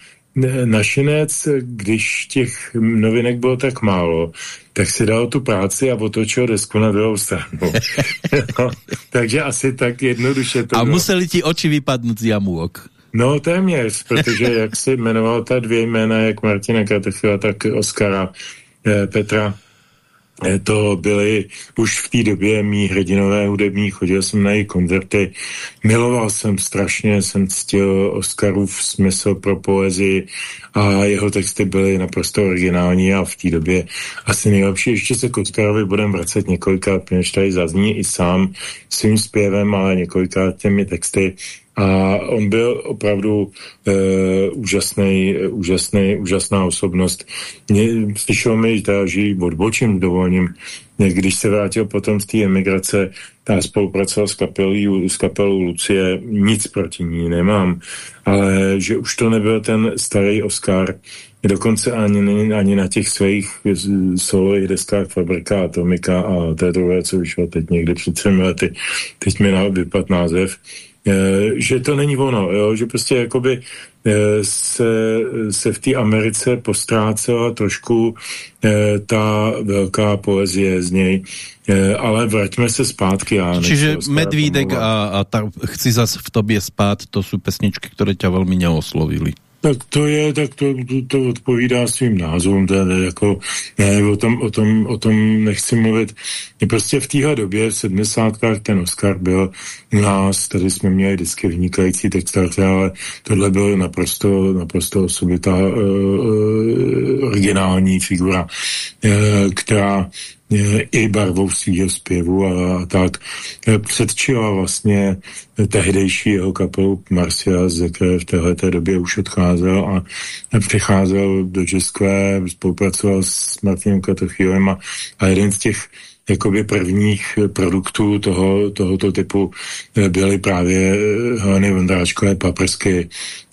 našinec, když těch novinek bylo tak málo, tak si dal tu práci a otočil desku na druhou stranu. *laughs* no, takže asi tak jednoduše to A bylo. museli ti oči vypadnout z jamůk. No téměř, protože jak si jmenoval ta dvě jména, jak Martina Katechila, tak Oskara eh, Petra, to byly už v té době mý hrdinové hudební, chodil jsem na její koncerty, miloval jsem strašně, jsem ctil Oscarův smysl pro poezii a jeho texty byly naprosto originální a v té době asi nejlepší. Ještě se k Oscarovi budeme vracet několikrát, než tady zazní i sám svým zpěvem, ale několikrát těmi texty a on byl opravdu e, úžasný, úžasný, úžasná osobnost. Mě, slyšel mi, teda, že odbočím dovolním, když se vrátil potom z té emigrace, ta spolupracoval s kapelou, s kapelou Lucie, nic proti ní nemám, ale že už to nebyl ten starý Oscar, dokonce ani, ani na těch svých solových deskách Fabrika Atomika a té druhé, co vyšlo teď někde před třemi lety, teď mi vypad název, Eh, že to není ono, jo? že prostě jakoby eh, se, se v té Americe postrácela trošku eh, ta velká poezie z něj. Ale vraťme se zpátky. Já Čiže Medvídek a, a ta, chci zas v tobě spát, to jsou pesničky, které tě velmi neoslovili. Tak to je, tak to, to, to odpovídá svým názvům, to je jako, ne, o tom, o tom, o tom nechci mluvit. Prostě v téhle době, v 70. ten Oscar byl u nás, tady jsme měli vždycky vynikající textaře, ale tohle byl naprosto, naprosto osobitá uh, originální figura, uh, která i barvou svého zpěvu a, tak předčila vlastně tehdejší jeho kapelu Marcia, ze které v této době už odcházel a přicházel do České, spolupracoval s Martinem Katochýlem a, a jeden z těch jakoby prvních produktů toho, tohoto typu byly právě Heleny Vondráčkové paprsky,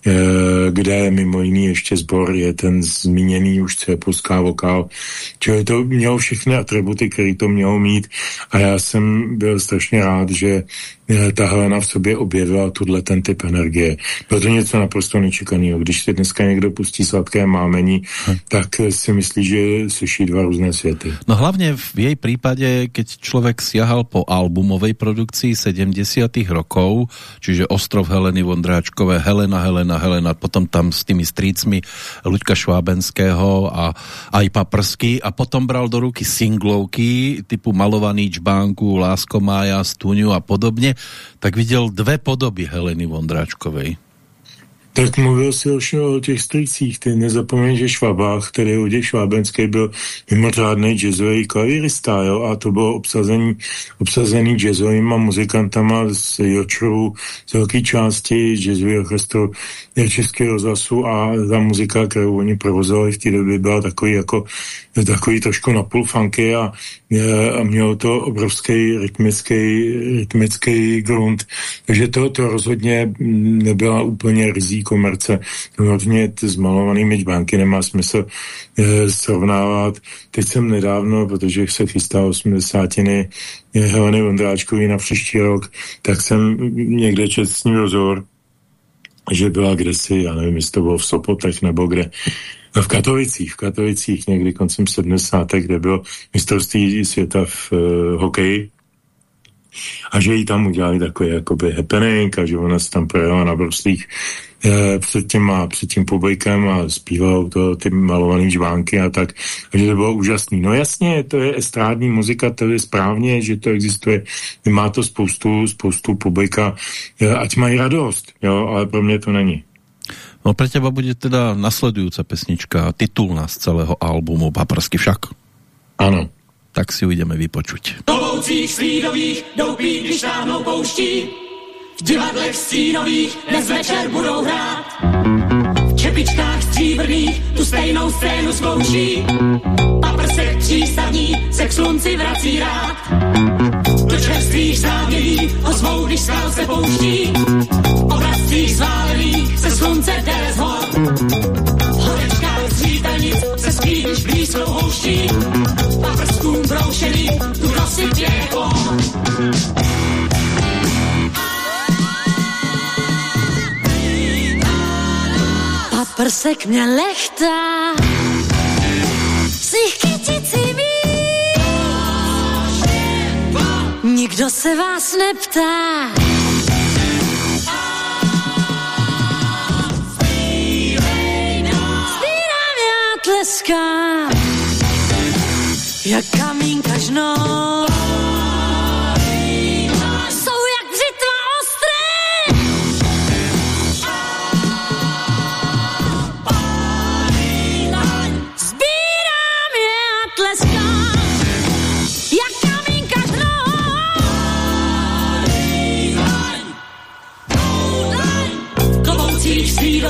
Eh, kde mimo jiný ještě sbor je ten zmíněný už cepuská vokál. Čili to mělo všechny atributy, které to mělo mít a já jsem byl strašně rád, že eh, ta Helena v sobě objevila tuhle ten typ energie. Bylo to něco naprosto nečekaného. Když si dneska někdo pustí sladké mámení, hm. tak si myslí, že slyší dva různé světy. No hlavně v jej případě, keď člověk siahal po albumovej produkci 70. rokov, čiže Ostrov Heleny Vondráčkové, Helena, Helena Helena, potom tam s tými strícmi Luďka Švábenského a aj Paprsky a potom bral do ruky singlovky typu Malovaný čbánku, Lásko Mája, Stuňu a podobně, tak viděl dve podoby Heleny Vondráčkovej. Tak mluvil si o, o těch strýcích, ty nezapomeň, že Švabách, který u těch Švábenský byl mimořádný jazzový klavírista, jo, a to bylo obsazený, obsazený jazzovýma muzikantama z Jočru, z velké části jazzového orchestru Českého rozhlasu a ta muzika, kterou oni provozovali v té době, byla takový jako takový trošku napůl funky a, a mělo to obrovský rytmický, rytmický grunt. Takže to, to rozhodně nebyla úplně rizí komerce. Rozhodně s malovanými čbánky nemá smysl e, srovnávat. Teď jsem nedávno, protože se chystá 80. Heleny Vondráčkový na příští rok, tak jsem někde četl s ním rozhovor, že byla kdesi, já nevím, jestli to bylo v Sopotech nebo kde, v Katovicích, v Katovicích někdy koncem 70. kde bylo mistrovství světa v uh, hokeji a že jí tam udělali takový jakoby happening a že ona se tam projela na bruslích eh, před, těma, před tím publikem a zpíval to, ty malované žvánky a tak. A že to bylo úžasný. No jasně, to je estrádní muzika, to je správně, že to existuje. Má to spoustu, spoustu publika, eh, ať mají radost, jo, ale pro mě to není. No pre teba bude teda nasledujúca pesnička, titulná z celého albumu Paprsky však. Ano. Tak si ju ideme vypočuť. Do loucích slídových doupí, když táhnou pouští, v divadlech stínových dnes večer budou hrát. Čepičkách stříbrných tu stejnou scénu zkouší, paprsek přístavní se k slunci vrací rád. Do čerstvých závěrí ozvou, když skal se pouští, obrazcích zválených se slunce jde z hor. Horečka přítelnic se spí, když blízkou houští, paprskům broušený tu rozsypě kor. Paprsek mě lechtá, nich kyticí Nikdo se vás neptá. Zbírám já tleskám, jak kamínka žnou.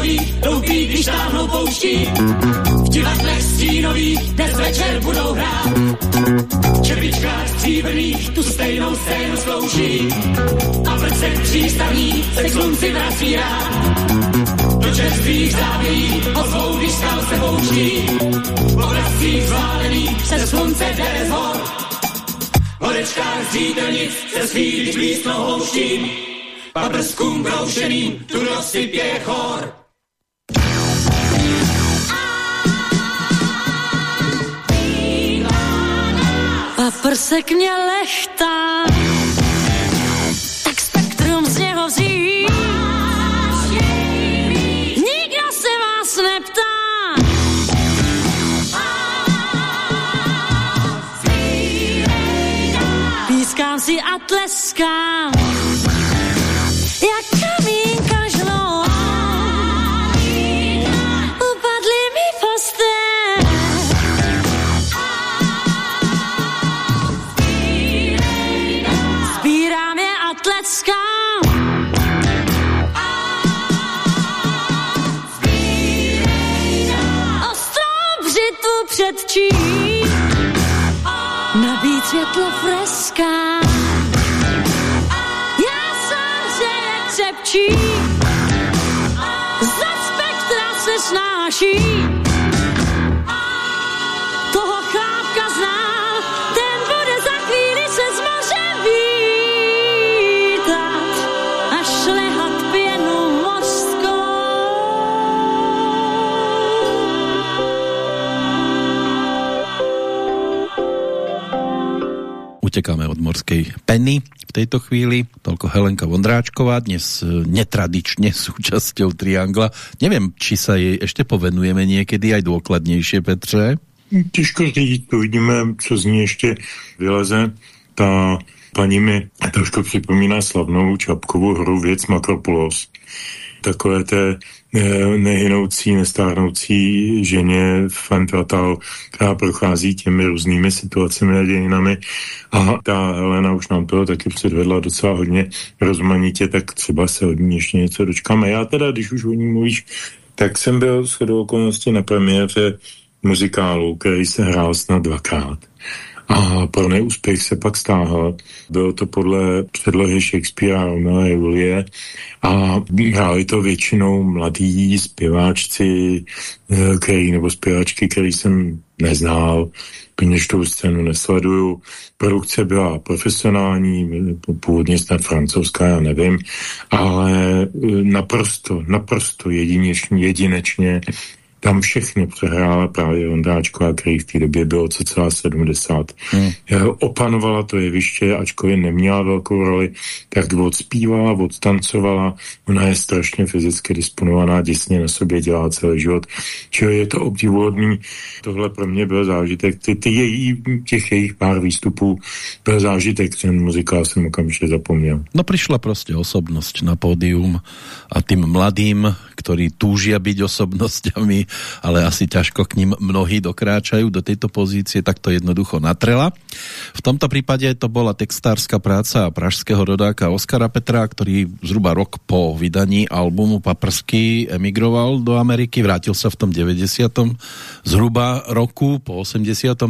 Stínových doupí, když táhnou pouští. V divadlech stínových dnes večer budou hrát. V čepičkách stříbrných tu stejnou scénu zkouší. A prcek přístavní se k slunci vrací rád. Do čerstvých závěrí ozvou, když skal se pouští. V obrazcích zválených se slunce jde z hor. Horečkách zřítelnic se svý, když blízknou houští. Paprskům broušeným tu rozsypě chor. prsek mě lechtá, tak spektrum z něho vzít. Nikdo se vás neptá. Pískám si a tleskám, jak kamín. Předčí, nabít světlo freska. Já sám se jak křepčí, za spektra se snáší. Utekáme od morskej peny v tejto chvíli. Toľko Helenka Vondráčková, dnes e, netradične *laughs* súčasťou Triangla. Neviem, či sa jej ešte povenujeme niekedy aj dôkladnejšie, Petře. Těžko říct, uvidíme, co z ní ještě vyleze. Ta paní mi trošku připomíná slavnou čapkovou hru Věc Makropulos. Takové té nehynoucí, nestárnoucí ženě fan fatal, která prochází těmi různými situacemi a dějinami. A ta Helena už nám toho taky předvedla docela hodně rozmanitě, tak třeba se od ní ještě něco dočkáme. Já teda, když už o ní mluvíš, tak jsem byl shodou okolností na premiéře muzikálu, který se hrál snad dvakrát. A pro neúspěch se pak stáhl. Bylo to podle předlohy Shakespearea Romeo Julie a hráli to většinou mladí zpěváčci, eh, který, nebo zpěvačky, který jsem neznal, poněž tu scénu nesleduju. Produkce byla profesionální, původně snad francouzská, já nevím, ale eh, naprosto, naprosto jedinečně, jedinečně tam všechny přehrála právě Ondráčková, který v té době bylo cca 70. Hmm. Opanovala to jeviště, ačkoliv neměla velkou roli, tak odspívala, odtancovala, ona je strašně fyzicky disponovaná, děsně na sobě dělá celý život. Čili je to obdivuhodný. Tohle pro mě byl zážitek. Ty, ty její, těch jejich pár výstupů byl zážitek, ten muzikál jsem okamžitě zapomněl. No prišla prostě osobnosť na pódium a tým mladým, ktorí túžia byť osobnosťami, ale asi ťažko k ním mnohí dokráčajú do tejto pozície, tak to jednoducho natrela. V tomto prípade to bola textárska práca pražského rodáka Oskara Petra, ktorý zhruba rok po vydaní albumu Paprsky emigroval do Ameriky, vrátil sa v tom 90. zhruba roku po 89.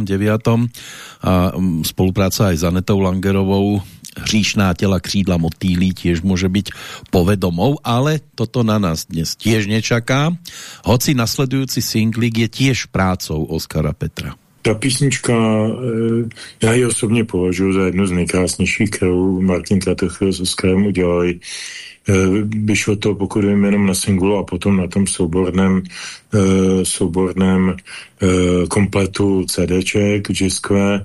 a mm, spolupráca aj s Anetou Langerovou hříšná těla křídla motýlí tiež môže byť povedomou, ale toto na nás dnes tiež nečaká. Hoci nasledujúci singlik je tiež prácou Oskara Petra. Ta písnička, eh, já ji osobně považuji za jednu z nejkrásnějších, kterou Martin Kratochvil s Oskarem udělali. Eh, Vyšlo to, pokud vím, jenom na singlu a potom na tom souborném, eh, souborném kompletu CDček, diskové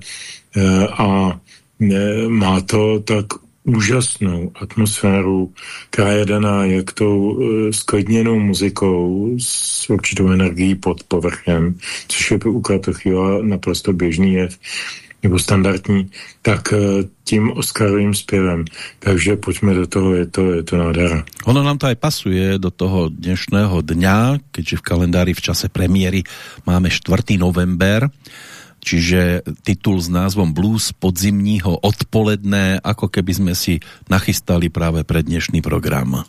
a ne, má to tak úžasnou atmosféru, která je daná jak tou uh, sklidněnou muzikou s určitou energií pod povrchem, což je u Kratochvíla naprosto běžný jev, nebo standardní, tak uh, tím Oscarovým zpěvem. Takže pojďme do toho, je to, je to nádhera. Ono nám to aj pasuje do toho dnešného dňa, keďže v kalendári v čase premiéry máme 4. november, čiže titul s názvom Blues podzimního odpoledné, ako keby sme si nachystali práve pre dnešný program.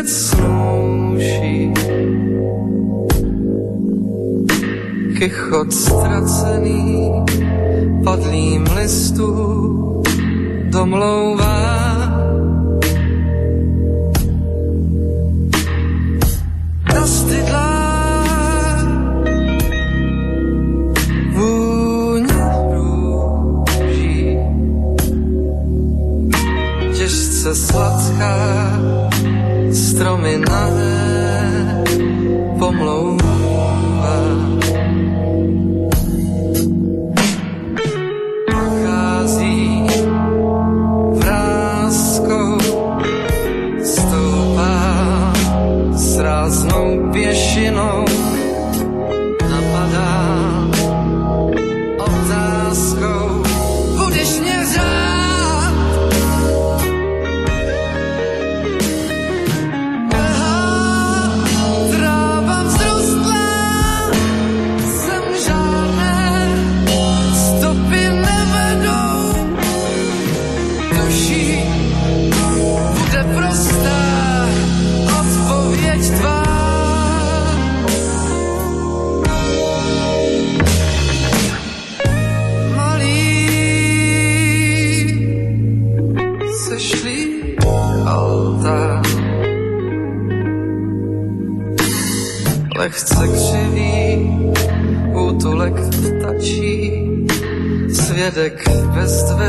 Jezdec slouží. Kychot ztracený padlým listu domlouvá. Sladká nuestra.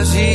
Bez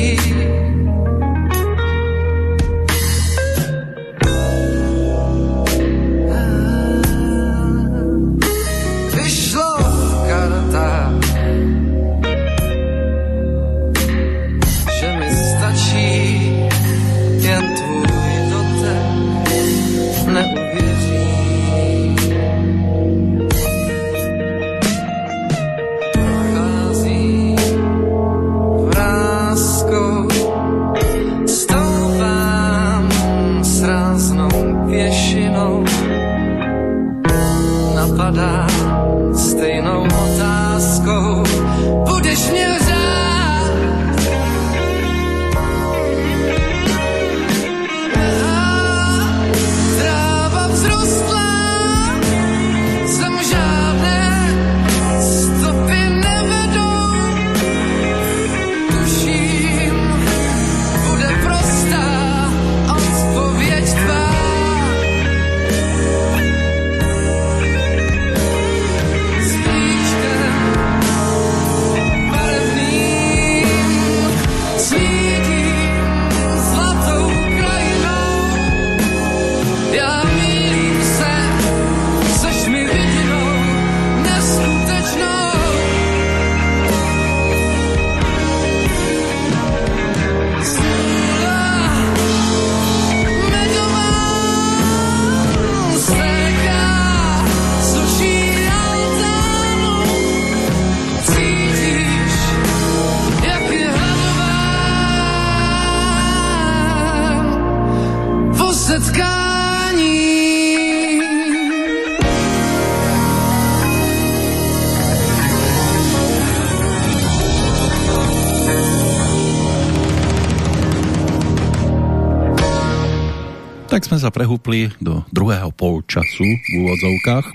sa prehúpli do druhého polčasu v úvodzovkách.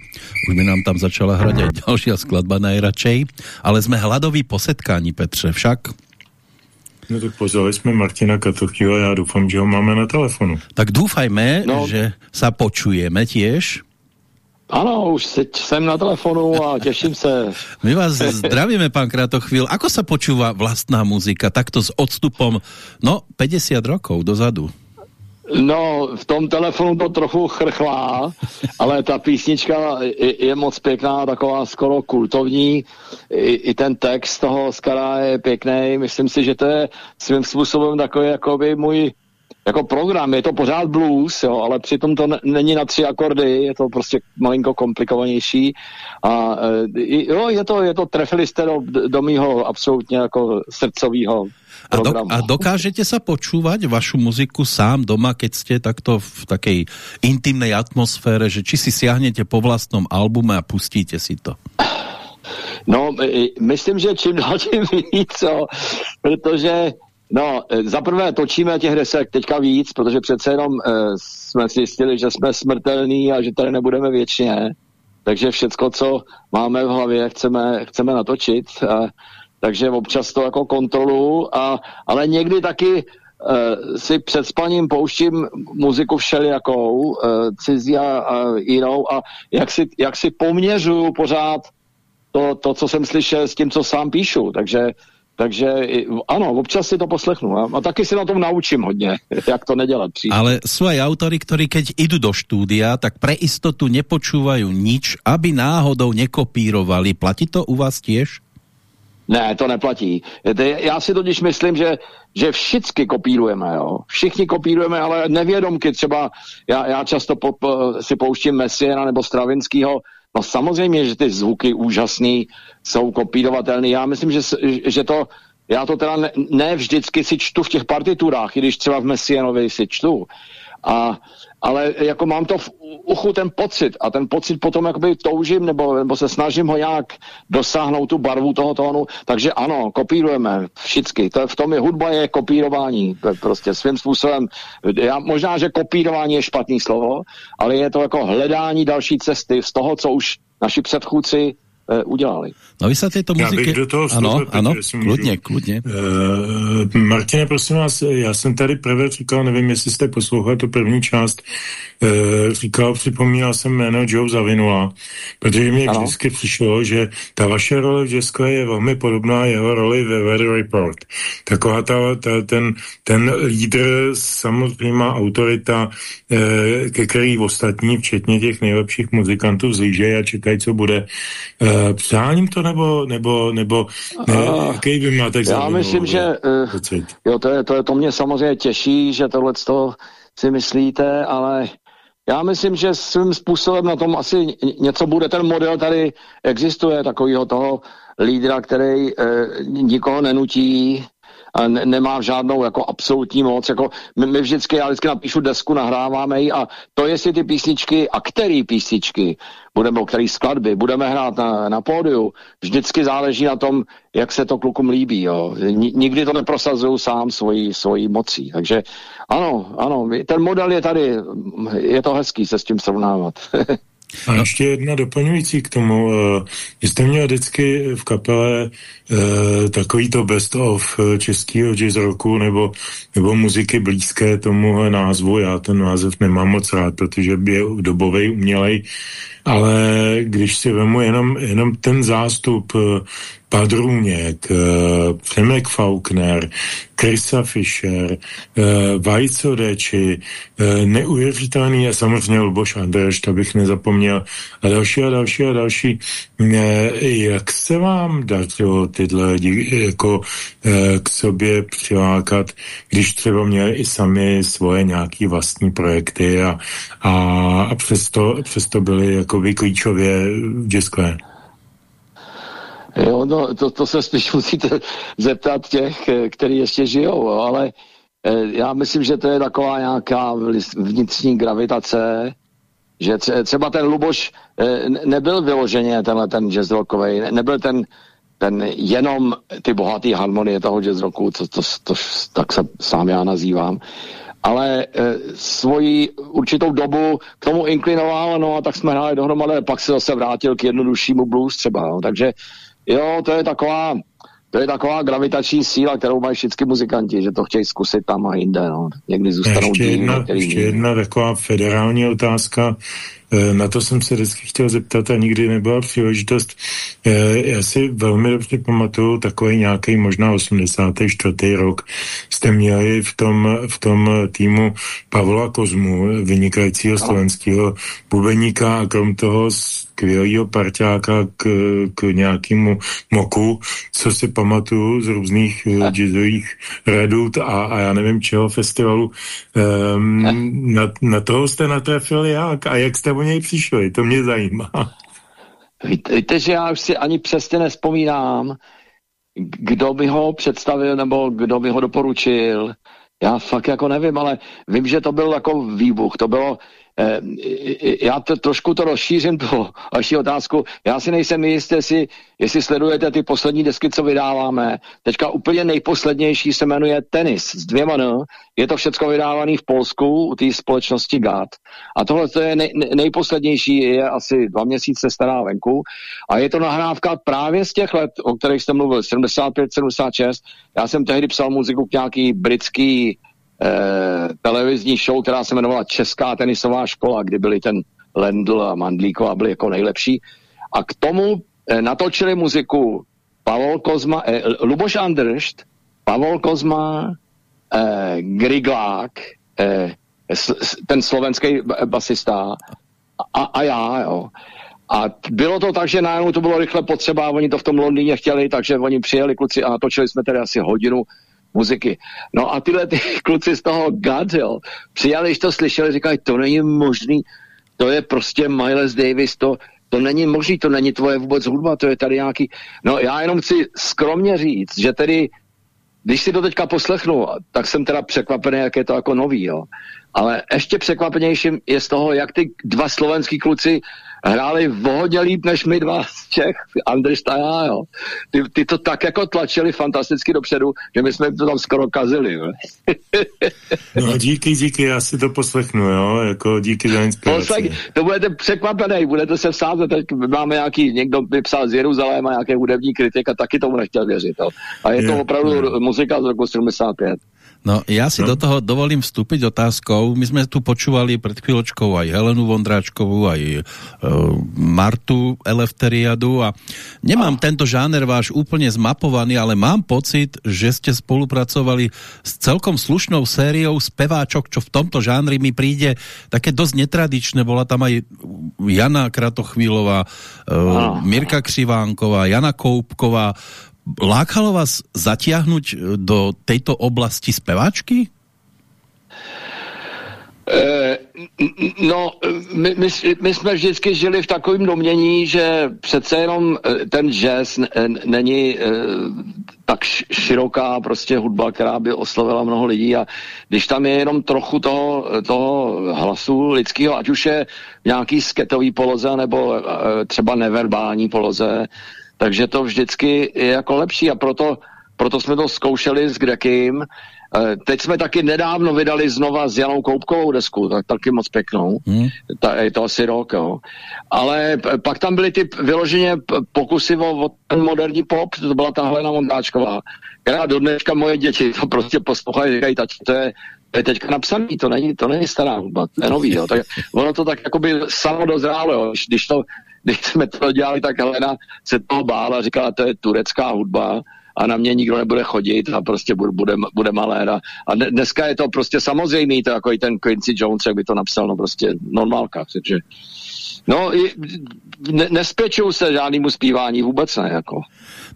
Už by nám tam začala hrať aj ďalšia skladba najradšej. Ale sme hladoví po setkání, Petře, však. No tak pozvali jsme Martina Katochyho a já doufám, že ho máme na telefonu. Tak dúfajme, No. že sa počujeme tiež. Ano, už teď jsem na telefonu a těším se. *laughs* My vás zdravíme, pán Kratochvíl. Ako sa počúva vlastná muzika takto s odstupom, no, 50 rokov dozadu? No, v tom telefonu to trochu chrchlá, ale ta písnička je, je moc pěkná, taková skoro kultovní. I, i ten text toho Skara je pěkný. Myslím si, že to je svým způsobem takový jakoby můj jako program, je to pořád blues, jo, ale přitom to není na tři akordy, je to prostě malinko komplikovanější a e, jo, je to, je to trefili jste do, do mýho absolutně jako srdcovýho A, do, programu. a dokážete sa počúvať vašu muziku sám doma, keď ste takto v takej intimnej atmosfére, že či si siahnete po vlastnom albume a pustíte si to? No, myslím, že čím dál tím víc, jo, protože No, za prvé točíme těch desek teďka víc, protože přece jenom e, jsme si zjistili, že jsme smrtelní a že tady nebudeme věčně. Takže všecko, co máme v hlavě, chceme, chceme natočit. E, takže občas to jako kontrolu, a, ale někdy taky e, si před spaním pouštím muziku všelijakou, e, cizí a, a jinou a jak si, jak si poměřuju pořád to, to, co jsem slyšel s tím, co sám píšu. Takže takže ano, občas si to poslechnu a, a taky si na tom naučím hodně, *laughs* jak to nedělat. Příště. Ale jsou aj autory, ktorí keď idú do štúdia, tak pre istotu nepočúvajú nič, aby náhodou nekopírovali. Platí to u vás tiež? Ne, to neplatí. Já si totiž myslím, že, že všichni kopírujeme, jo. Všichni kopírujeme, ale nevědomky. Třeba já, já často po, po, si pouštím Messiera nebo Stravinského. No samozřejmě, že ty zvuky úžasný jsou kopírovatelné. Já myslím, že, že to, já to teda ne, ne vždycky si čtu v těch partiturách, i když třeba v Messianovi si čtu. A ale jako mám to v uchu ten pocit. A ten pocit potom jakoby toužím nebo, nebo se snažím ho nějak dosáhnout tu barvu toho tónu, takže ano, kopírujeme všichni, to, v tom je hudba je kopírování, prostě svým způsobem, já, možná, že kopírování je špatný slovo, ale je to jako hledání další cesty z toho, co už naši předchůdci uh, udělali. No vy se této muziky... Já bych do toho ano, ano, kludně, kludně. Uh, Martine, prosím vás, já jsem tady prvé říkal, nevím, jestli jste poslouchal tu první část, uh, říkal, připomínal jsem jméno Joe Zavinula, protože mě ano. vždycky přišlo, že ta vaše role v Česku je velmi podobná jeho roli ve Weather Report. Taková ta, ta, ten, ten lídr samozřejmě má autorita, uh, ke který ostatní, včetně těch nejlepších muzikantů, vzlížejí a čekají, co bude. Uh, přáním to nebo, nebo, nebo ne, uh, jaký vy máte Já myslím, že uh, jo, to, je, to, je, to mě samozřejmě těší, že tohle si myslíte, ale já myslím, že svým způsobem na tom asi něco bude. Ten model tady existuje, takového toho lídra, který uh, nikoho nenutí, ne, nemá žádnou jako absolutní moc. Jako my, my vždycky, já vždycky napíšu desku, nahráváme ji a to, jestli ty písničky a který písničky budeme, o který skladby budeme hrát na, na pódiu, vždycky záleží na tom, jak se to klukům líbí. Jo. Nikdy to neprosazují sám svojí, svojí mocí. Takže ano, ano, ten model je tady, je to hezký se s tím srovnávat. *laughs* A ještě jedna doplňující k tomu. Eh, vy jste měl vždycky v kapele eh, takový to best of eh, českého jazz roku nebo, nebo muziky blízké tomu názvu. Já ten název nemám moc rád, protože je dobovej, umělej. Ale když si vemu jenom, jenom ten zástup Padrůněk, Přemek Faulkner, Krisa Fischer, Vajco Deči, neuvěřitelný je samozřejmě Luboš Andreš, to bych nezapomněl, a další a další a další. Jak se vám dařilo tyhle lidi jako k sobě přilákat, když třeba měli i sami svoje nějaký vlastní projekty a, a, a přesto, přesto byli jako klíčově v Disclare? Jo, no, to, to se spíš *laughs* musíte zeptat těch, eh, kteří ještě žijou, jo, ale eh, já myslím, že to je taková nějaká vnitřní gravitace, že třeba ten Luboš eh, nebyl vyloženě tenhle ten jazz rockovej, nebyl ten, ten jenom ty bohaté harmonie toho jazz rocku, to, to, to, tak se sám já nazývám, ale e, svoji určitou dobu k tomu inklinoval, no a tak jsme hráli dohromady, pak se zase vrátil k jednoduššímu blues třeba, no, takže jo, to je taková, to je taková gravitační síla, kterou mají všichni muzikanti, že to chtějí zkusit tam a jinde. No. Někdy zůstanou ještě jedna, díl, ještě jedna taková federální otázka. E, na to jsem se vždycky chtěl zeptat a nikdy nebyla příležitost. E, já si velmi dobře pamatuju takový nějaký možná 84. rok. Jste měli v tom, v tom týmu Pavla Kozmu, vynikajícího slovenského bubeníka a krom toho skvělého parťáka k, k nějakému moku, co si pamatuju z různých uh, jazzových redut a, a já nevím čeho festivalu. Um, na, na toho jste natrefili jak a jak jste o něj přišli? To mě zajímá. Víte, víte, že já už si ani přesně nespomínám, kdo by ho představil nebo kdo by ho doporučil. Já fakt jako nevím, ale vím, že to byl jako výbuch. To bylo, já to, trošku to rozšířím, tu vaši otázku. Já si nejsem jistý, jestli, jestli sledujete ty poslední desky, co vydáváme. Teďka úplně nejposlednější se jmenuje Tenis s dvěma N. Je to všechno vydávané v Polsku u té společnosti GAT. A tohle to je nej, nejposlednější, je asi dva měsíce stará venku. A je to nahrávka právě z těch let, o kterých jste mluvil, 75, 76. Já jsem tehdy psal muziku k nějaký britský eh, televizní show, která se jmenovala Česká tenisová škola, kdy byli ten Lendl a Mandlíko a byli jako nejlepší. A k tomu eh, natočili muziku Pavol Kozma, eh, Luboš Andršt, Pavol Kozma, eh, Griglák, eh, ten slovenský ba- basista a, a já, jo. A bylo to tak, že najednou to bylo rychle potřeba, oni to v tom Londýně chtěli, takže oni přijeli kluci a natočili jsme tedy asi hodinu muziky. No a tyhle ty *laughs* kluci z toho God, jo, přijali, když to slyšeli, říkají, to není možný, to je prostě Miles Davis, to, to není možný, to není tvoje vůbec hudba, to je tady nějaký... No já jenom chci skromně říct, že tedy, když si to teďka poslechnu, tak jsem teda překvapený, jak je to jako nový, jo. Ale ještě překvapenějším je z toho, jak ty dva slovenský kluci hráli v hodně líp než my dva z Čech, Andrš a já, jo. Ty, ty to tak jako tlačili fantasticky dopředu, že my jsme to tam skoro kazili, jo. *laughs* No díky, díky, já si to poslechnu, jo, jako díky za inspiraci. Poslech, to budete překvapený, budete se vsázet, teď máme nějaký, někdo by psal z Jeruzaléma, nějaký hudební kritik a taky tomu nechtěl věřit, jo. A je to Je, opravdu je. muzika z roku 75. No, ja si No. do toho dovolím vstúpiť otázkou. My sme tu počúvali pred chvíľočkou aj Helenu Vondráčkovú, aj e, Martu Elefteriadu a nemám tento žáner váš úplne zmapovaný, ale mám pocit, že ste spolupracovali s celkom slušnou sériou speváčok, čo v tomto žánri mi príde také dosť netradičné. Bola tam aj Jana Kratochvílová, e. Mirka Křivánková, Jana Koupková. Lákalo vás zatiahnuť do tejto oblasti speváčky? N- No, my, my, my jsme vždycky žili v takovém domění, že přece jenom eh, ten jazz není tak široká prostě hudba, která by oslovila mnoho lidí a když tam je jenom trochu toho, toho hlasu lidského, ať už je nějaký sketový poloze nebo třeba neverbální poloze, takže to vždycky je jako lepší a proto, proto jsme to zkoušeli s Grekým. Eh, Teď jsme taky nedávno vydali znova s Janou Koupkovou desku, tak taky moc pěknou. Hmm. Ta, je to asi rok, jo. Ale pak tam byly ty vyloženě pokusy o, o ten moderní pop, to byla ta Helena Mondáčková, která do dneška moje děti to prostě poslouchají, říkají, tati, to je, to je teďka napsaný, to není, to není stará hudba, to je nový, jo. Tak ono to tak jakoby samo dozrálo, jo. Když, když, to, když jsme to dělali, tak Helena se toho bála, říkala, to je turecká hudba, a na mě nikdo nebude chodit a prostě bude, bude, bude maléra. A dne- dneska je to prostě samozřejmý, to jako i ten Quincy Jones, jak by to napsal, no prostě normálka. Takže. No, i- ne, nespěčuju se žádnému zpívání, vůbec ne, jako.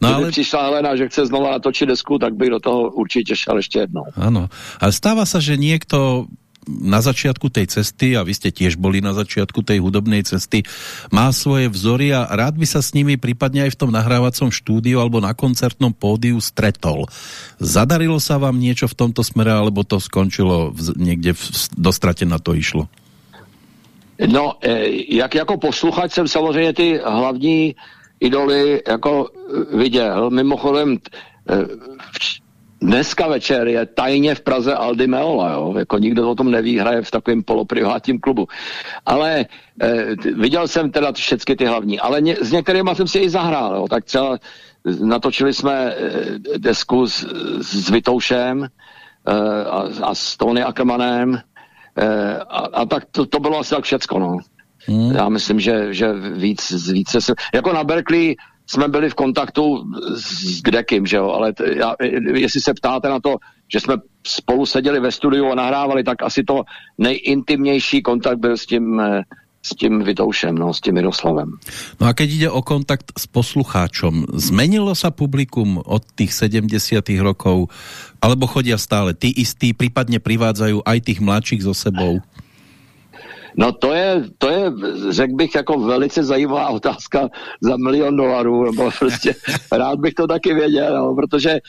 No Kdyby ale, přišla Helena, že chce znova natočit desku, tak bych do toho určitě šel ještě jednou. áno. Ale stáva sa, že niekto na začiatku tej cesty, a vy ste tiež boli na začiatku tej hudobnej cesty, má svoje vzory a rád by sa s nimi prípadne aj v tom nahrávacom štúdiu alebo na koncertnom pódiu stretol. Zadarilo sa vám niečo v tomto smere, alebo to skončilo v, niekde v, dostrate na to išlo? No, eh, jak jako posluchač jsem samozřejmě ty hlavní idoly jako eh, viděl. Mimochodem, vč- dneska večer je tajně v Praze Aldi Meola, jo? jako nikdo o tom neví, hraje v takovém poloprivátním klubu. Ale t- viděl jsem teda všechny ty hlavní, ale ně, s některými jsem si i zahrál, jo? tak třeba natočili jsme eh, desku s, s Vitoušem eh, a, a s Tony Ackermanem, Eh, a, a tak to, to bylo asi tak všecko, no. Hmm. Já myslím, že, že víc, více se... Jako na Berkeley jsme byli v kontaktu s Gdekim, že jo, ale já, jestli se ptáte na to, že jsme spolu seděli ve studiu a nahrávali, tak asi to nejintimnější kontakt byl s tím, eh, s tím Vitoušem, no, s tím Miroslavem. No a keď ide o kontakt s poslucháčom, zmenilo sa publikum od tých 70 rokov, alebo chodia stále tí istí, prípadne privádzajú aj tých mladších so sebou? No to je, to je, řekl bych, jako velice zajímavá otázka za milion dolarů, nebo *laughs* prostě rád bych to taky věděl, no, protože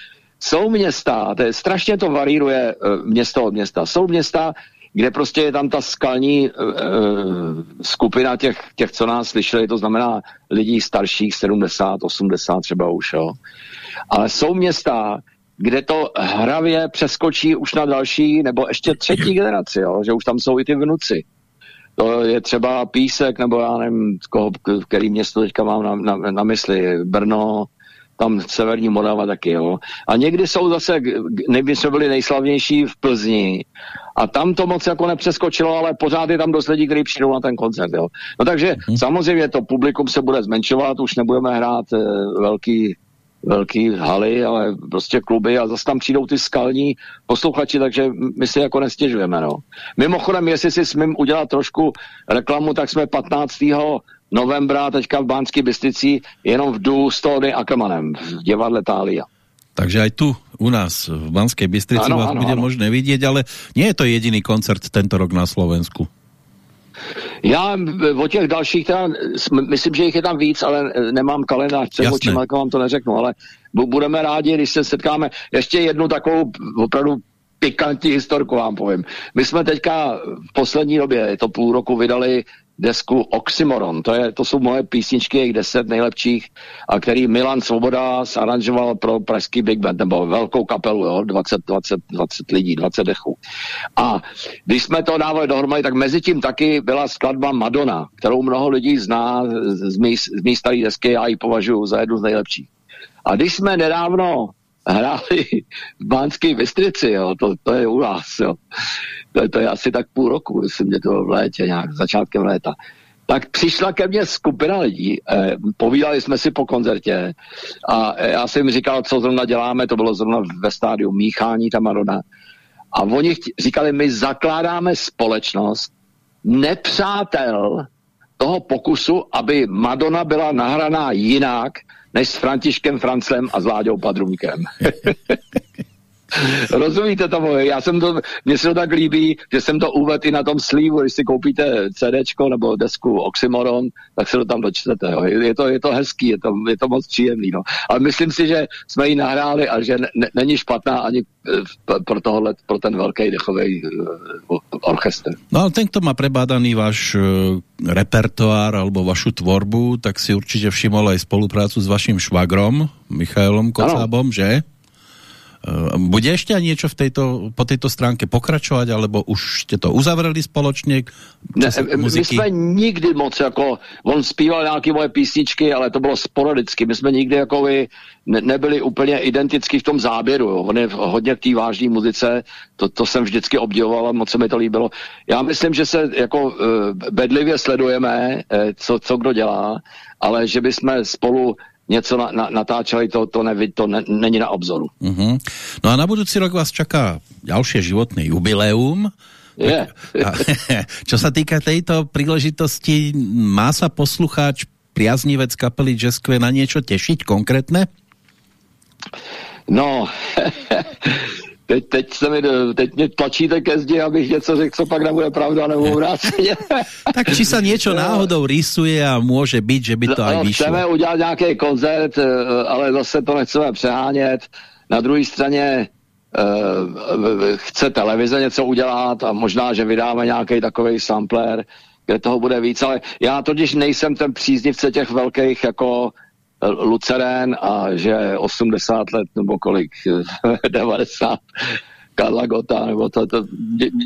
jsou města, to je, strašně to varíruje eh, město od města, jsou města, kde prostě je tam ta skalní uh, skupina těch, těch, co nás slyšeli, to znamená lidí starších 70, 80 třeba už, jo. Ale jsou města, kde to hravě přeskočí už na další nebo ještě třetí generaci, jo, že už tam jsou i ty vnuci. To je třeba Písek, nebo já nevím, koho, který město teďka mám na, na, na mysli, Brno, tam severní Morava taky, jo. A někdy jsou zase, nejby jsme byli nejslavnější v Plzni a tam to moc jako nepřeskočilo, ale pořád je tam dost lidí, kteří přijdou na ten koncert, jo. No takže samozřejmě to publikum se bude zmenšovat, už nebudeme hrát e, velký velký haly, ale prostě kluby a zase tam přijdou ty skalní posluchači, takže my si jako nestěžujeme. No. Mimochodem, jestli si smím udělat trošku reklamu, tak jsme 15. novembra teďka v Bánské Bystrici jenom v Dů s Tony Ackermanem v divadle Tália. Takže aj tu u nás v Banskej Bystrici Áno, vás áno, bude áno. možné vidieť, ale nie je to jediný koncert tento rok na Slovensku. Já eh, o těch dalších, teda, myslím, že jich je tam víc, ale eh, nemám kalendář před Jasné. očima, jako vám to neřeknu, ale bu- budeme rádi, když se setkáme. Ještě jednu takovou opravdu pikantní historku vám povím. My jsme teďka v poslední době, je to půl roku, vydali desku Oxymoron. To, je, to jsou moje písničky, deset nejlepších, a který Milan Svoboda zaranžoval pro pražský Big Band, nebo velkou kapelu, jo, 20, 20, 20 lidí, 20 dechů. A když jsme to dávali dohromady, tak mezi tím taky byla skladba Madonna, kterou mnoho lidí zná z, mý, z mý staré desky, já ji považuji za jednu z nejlepších. A když jsme nedávno hráli v Bánské Bystrici, jo, to, to je u nás, jo. To, to je asi tak půl roku, myslím, že to v létě, nějak začátkem léta. Tak přišla ke mně skupina lidí, eh, povídali jsme si po koncertě a eh, já jsem jim říkal, co zrovna děláme, to bylo zrovna ve stádiu míchání ta Madonna. A oni říkali, my zakládáme společnost nepřátel toho pokusu, aby Madonna byla nahraná jinak, než s Františkem Franclem a s Láďou Padrunkem. *laughs* Rozumíte tomu? Já jsem to, mně se to tak líbí, že jsem to uvedl i na tom slívu, když si koupíte CDčko nebo desku Oxymoron, tak se to tam dočtete. Jo. Je, to, je to hezký, je to, je to moc příjemný. No. Ale myslím si, že jsme ji nahráli a že ne, ne, není špatná ani eh, pro tohle, pro ten velký dechový uh, orchestr. No ale ten, kto má prebádaný váš e, repertoár alebo vašu tvorbu, tak si určite všimol aj spoluprácu s vašim švagrom, Michailom Kocábom, že? E, Bude ešte aj niečo v tejto, po tejto stránke pokračovať, alebo už ste to uzavreli spoločne? Ne, Čo sa my jsme nikdy moc jako, on zpíval nějaké moje písničky, ale to bylo sporadicky. My jsme nikdy jako vy ne, nebyli úplně identicky v tom záběru. Jo. On je hodně v té vážné muzice, to, to jsem vždycky obdivoval a moc se mi to líbilo. Já myslím, že se jako bedlivě sledujeme, co, co kdo dělá, ale že bychom spolu něco na, na, natáčeli, to, to, nevi, to ne, není na obzoru. Uh-huh. No a na budúci rok vás čaká ďalšie životné jubileum. Je. A, *laughs* čo sa týka tejto príležitosti, má sa poslucháč priaznivec kapely Jazzque na niečo tešiť konkrétne? No, *laughs* teď, teď, se mi, teď mě tlačíte ke zdi, abych něco řekl, co pak nebude pravda nebo *laughs* obráceně. *laughs* Tak či sa niečo náhodou rysuje a môže byť, že by to aj no, vyšlo? chceme udělat nějaký koncert, eh, ale zase to nechceme přehánět. Na druhé straně eh, chce televize něco udělat a možná, že vydáme nějaký takový sampler, kde toho bude víc, ale já totiž nejsem ten příznivce těch velkých jako eh, Luceren a že 80 let nebo kolik, 90 Karla Gota, nebo to, to,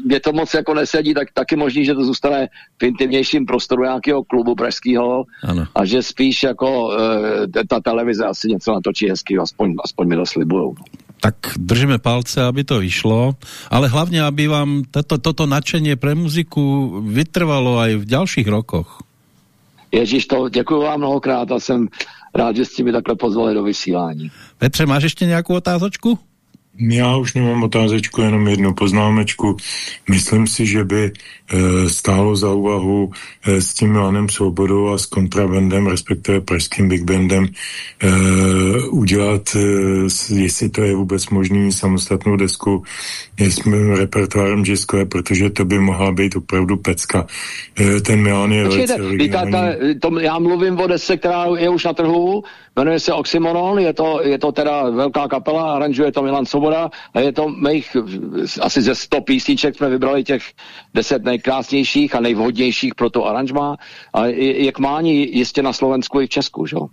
mě- to moc jako nesedí, tak taky možný, že to zůstane v intimnějším prostoru nějakého klubu pražského a že spíš jako e, ta televize asi něco natočí hezký, aspoň, aspoň mi to slibujou. Tak držíme palce, aby to vyšlo, ale hlavne, aby vám toto, toto nadšenie pre muziku vytrvalo aj v ďalších rokoch. Ježíš, to děkuji vám mnohokrát a jsem rád, že jste mi takhle pozvali do vysílání. Petře, máš ešte nejakú otázočku? Já už nemám otázečku, jenom jednu poznámečku. Myslím si, že by e, stálo za úvahu e, s tím Milanem Svobodou a s kontrabandem, respektive pražským Big Bandem, e, udělat, e, jestli to je vůbec možný, samostatnou desku s repertoárem jazzkové, protože to by mohla být opravdu pecka. E, ten Milan je Počkejte, velice víte, ta, to, já mluvím o desce, která je už na trhu, jmenuje se Oxymoron, je to, je to teda velká kapela, aranžuje to Milan Svoboda a je to mých, asi ze 100 písniček jsme vybrali těch 10 nejkrásnějších a nejvhodnějších pro to aranžma a je, je k mání jistě na Slovensku i v Česku, že? jo?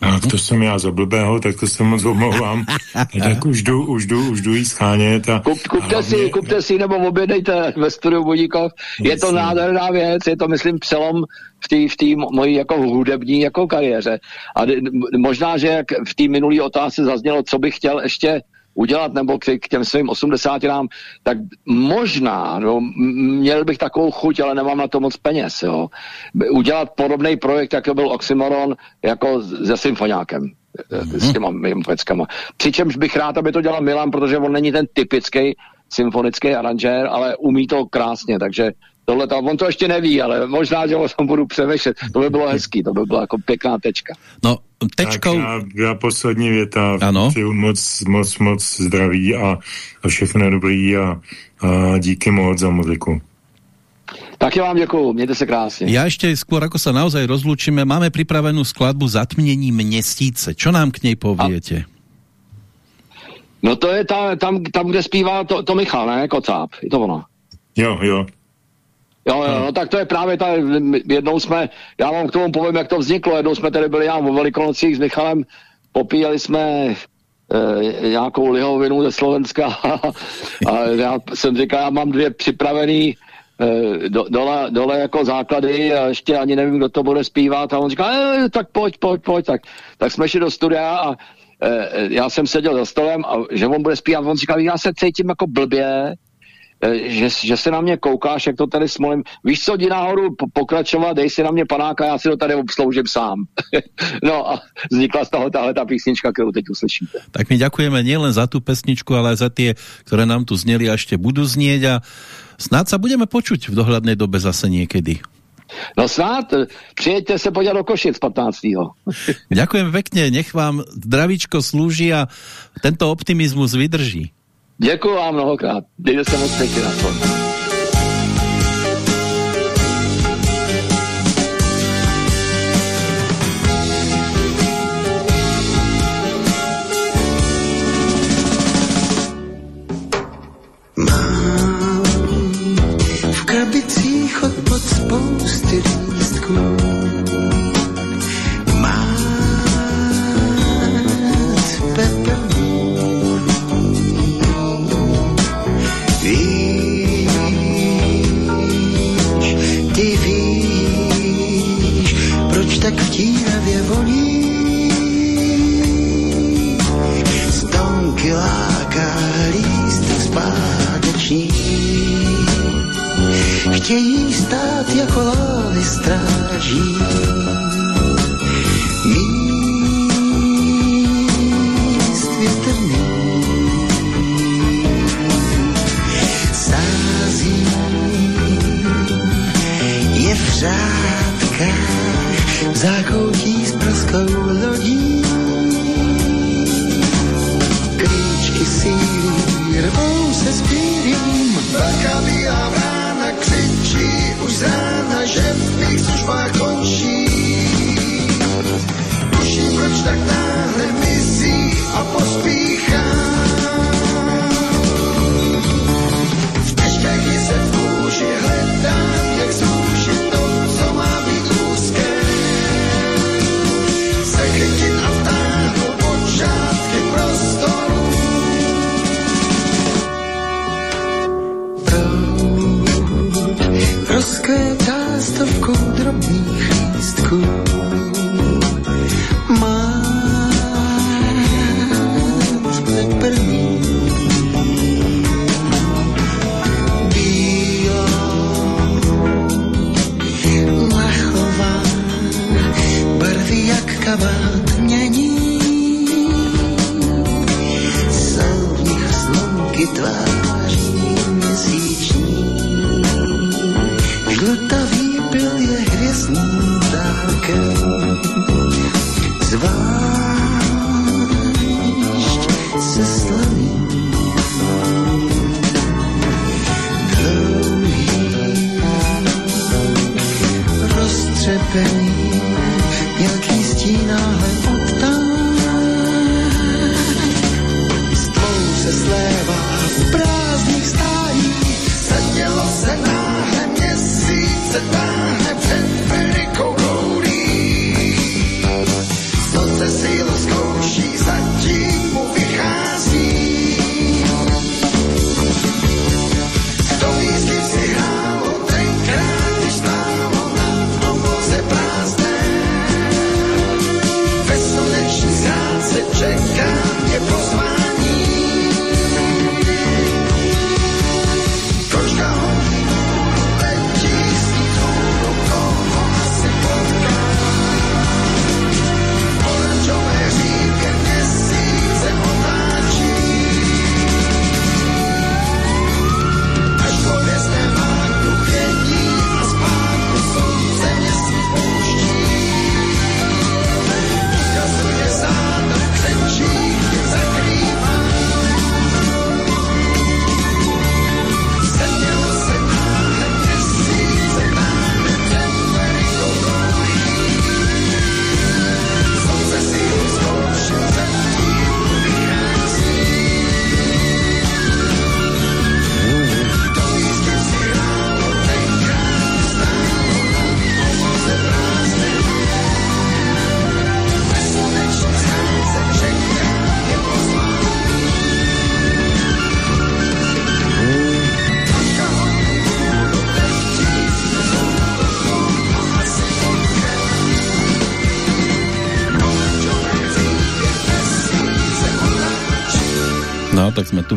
A to jsem já za blbého, tak to se moc omlouvám. *laughs* Tak už jdu, už jdu, už jdu jí schánět. A, Kup, kupte, a si, kupte si nebo objednejte ve studiu Budíkov. Je to nádherná věc, je to, myslím, přelom v té v tý mojí jako hudební jako kariéře. A možná, že jak v té minulé otázce zaznělo, co bych chtěl ještě udělat, nebo k, k těm svým 80 nám, tak možná, no, měl bych takovou chuť, ale nemám na to moc peněz, jo. Udělat podobný projekt, jako byl Oxymoron, jako se symfoniákem. mm-hmm. s těma peckama. Přičemž bych rád, aby to dělal Milan, protože on není ten typický symfonický aranžér, ale umí to krásně, takže tohle to, on to ještě neví, ale možná, že o tom budu přemýšlet. To by bylo hezký, to by byla jako pěkná tečka. No, tečkou... Tak já, já poslední věta. Ano. Přeju moc, moc, moc zdraví a, a všechno dobrý a, a díky moc za muziku. Taky vám děkuju, mějte se krásně. Ja ešte skôr, ako sa naozaj rozlúčime, máme pripravenú skladbu Zatmnení měsíce. Čo nám k nej poviete? No to je ta, tam, tam, kde zpívá to, to Michal, ne? Kocáb, je to ono. Jo, jo. Jo, jo, no tak to je právě ta, jednou jsme, já vám k tomu povím, jak to vzniklo, jednou jsme tady byli já o Velikonocích s Michalem, popíjeli jsme e, nějakou lihovinu ze Slovenska *laughs* a já jsem říkal, já mám dvě připravený e, do, dole, dole jako základy a ještě ani nevím, kdo to bude zpívat. A on říká, e, tak pojď, pojď, pojď, tak, tak jsme šli do studia a e, já jsem seděl za stolem a že on bude zpívat, on říkal, já se cítím jako blbě, že, že se na mě koukáš, jak to tady smolím. Víš co, jdi nahoru po, pokračovat, dej si na mě panáka, já si to tady obsloužím sám. *laughs* no a vznikla z toho tahle ta písnička, kterou teď uslyšíte. Tak my ďakujeme nielen za tú pesničku, ale aj za tie, ktoré nám tu zneli a ešte budú znieť a snáď sa budeme počuť v dohľadnej dobe zase niekedy. No snad, e, přijeďte se podívat do Košic 15. Ďakujem pekne, nech vám zdravíčko slúži a tento optimizmus vydrží. Děkuji vám mnohokrát. Dejte se moc pěkně na to. V krabicích od spousty Stonky láká lístek zpáteční Chtějí stát jako lávy stráží míst větrný. Sází je v řádkách zákoutí s praskou lodí. Rvou se s pírím, velká bílá vrána křičí už z rána, že v mých službách končí. Tuším, proč tak náhle mizí a pospíchá.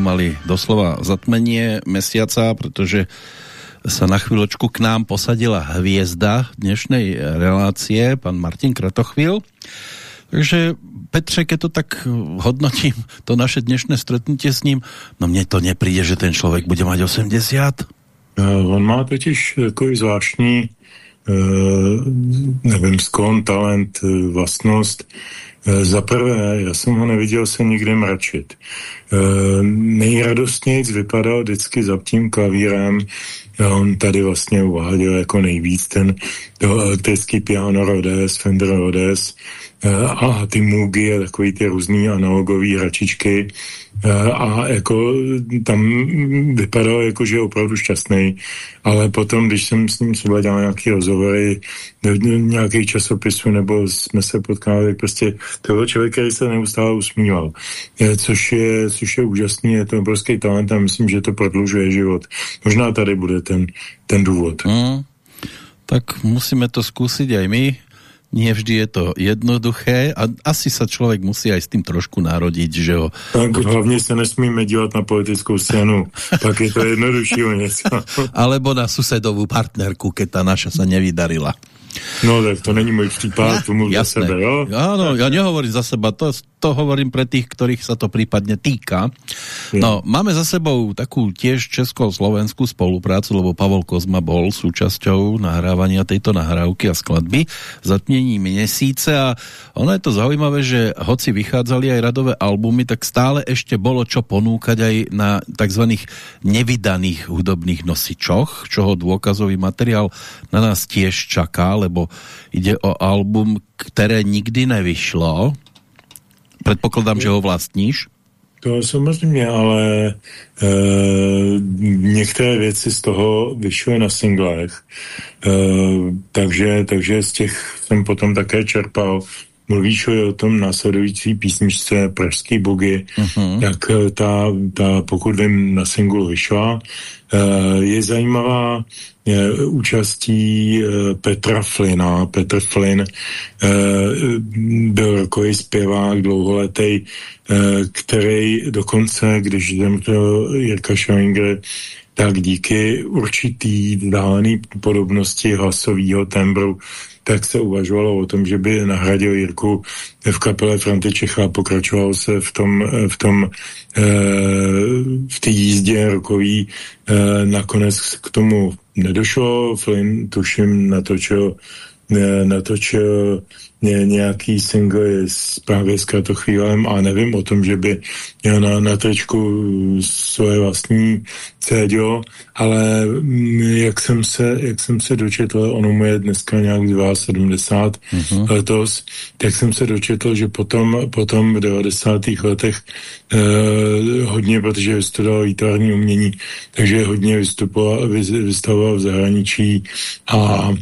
Mali doslova zatmenie mesiaca, pretože sa na chvíľočku k nám posadila hviezda dnešnej relácie, pan Martin Kratochvil. Takže Petře, keď to tak hodnotím, to naše dnešné stretnutie s ním, no mne to nepríde, že ten člověk bude mať 80. Uh, on má totiž takový zvláštní, nevím, skon, talent, vlastnost, Eh, za prvé, já jsem ho neviděl se nikdy mračit. E, nejradostnějc vypadal vždycky za tím klavírem. On tady vlastně uváděl jako nejvíc ten to elektrický piano Rhodes, Fender Rhodes, Eh, a ty Moogy a takový ty různý analogové hračičky eh, a jako tam vypadalo jako, že je opravdu šťastný, ale potom, když jsem s ním třeba dělal nějaký rozhovory nějakých časopisů nebo jsme se potkali, prostě toho člověk, který se neustále usmíval, eh, což je, což je úžasný, je to obrovský talent a myslím, že to prodlužuje život. Možná tady bude ten, ten důvod. Mm, tak musíme to zkusit aj my nie vždy je to jednoduché a asi sa člověk musí aj s tým trošku narodiť, že jo. Tak hlavně se nesmíme dívat na politickou scénu, *laughs* pak je to jednodušší o něco. Alebo na susedovou partnerku, keď ta naša sa nevydarila. No tak to není můj případ, to mluví za sebe, jo? Áno, ja nehovorím za seba, to, to hovorím pre tých, ktorých sa to prípadne týka. No, máme za sebou takú tiež česko-slovenskú spoluprácu, lebo Pavol Kozma bol súčasťou nahrávania tejto nahrávky a skladby Zatmění měsíce a ono je to zaujímavé, že hoci vychádzali aj radové albumy, tak stále ešte bolo čo ponúkať aj na takzvaných nevydaných hudobných nosičoch, čoho dôkazový materiál na nás tiež čaká, lebo ide o album, které nikdy nevyšlo. Předpokládám, že ho vlastníš. To samozřejmě, ale e, některé věci z toho vyšly na singlech, e, takže, takže z těch jsem potom také čerpal. Mluvíš o tom následující písničce Pražský bugy, uh-huh. tak ta, ta, pokud vím, na singlu vyšla, e, je zajímavá účastí eh, Petra Flina. Petr Flynn eh, byl rokový zpěvák dlouholetý, eh, který dokonce, když zemřel Jirka Schwinger, tak díky určitý dálený podobnosti hlasového tembru tak se uvažovalo o tom, že by nahradil Jirku v kapele Franty Čecha a pokračoval se v tom, v tom v té jízdě rokový nakonec k tomu nedošlo. Flynn tuším natočil, natočil ně, nějaký single s právě s Kratochvílem a nevím o tom, že by měl na, na tričku svoje vlastní cédio, ale jak jsem se, jak jsem se dočetl, ono mu je dneska nějak 72 uh-huh. letos, tak jsem se dočetl, že potom, potom v 90. letech eh, hodně, protože vystudoval výtvarní umění, takže hodně vystupoval, vystavoval v zahraničí a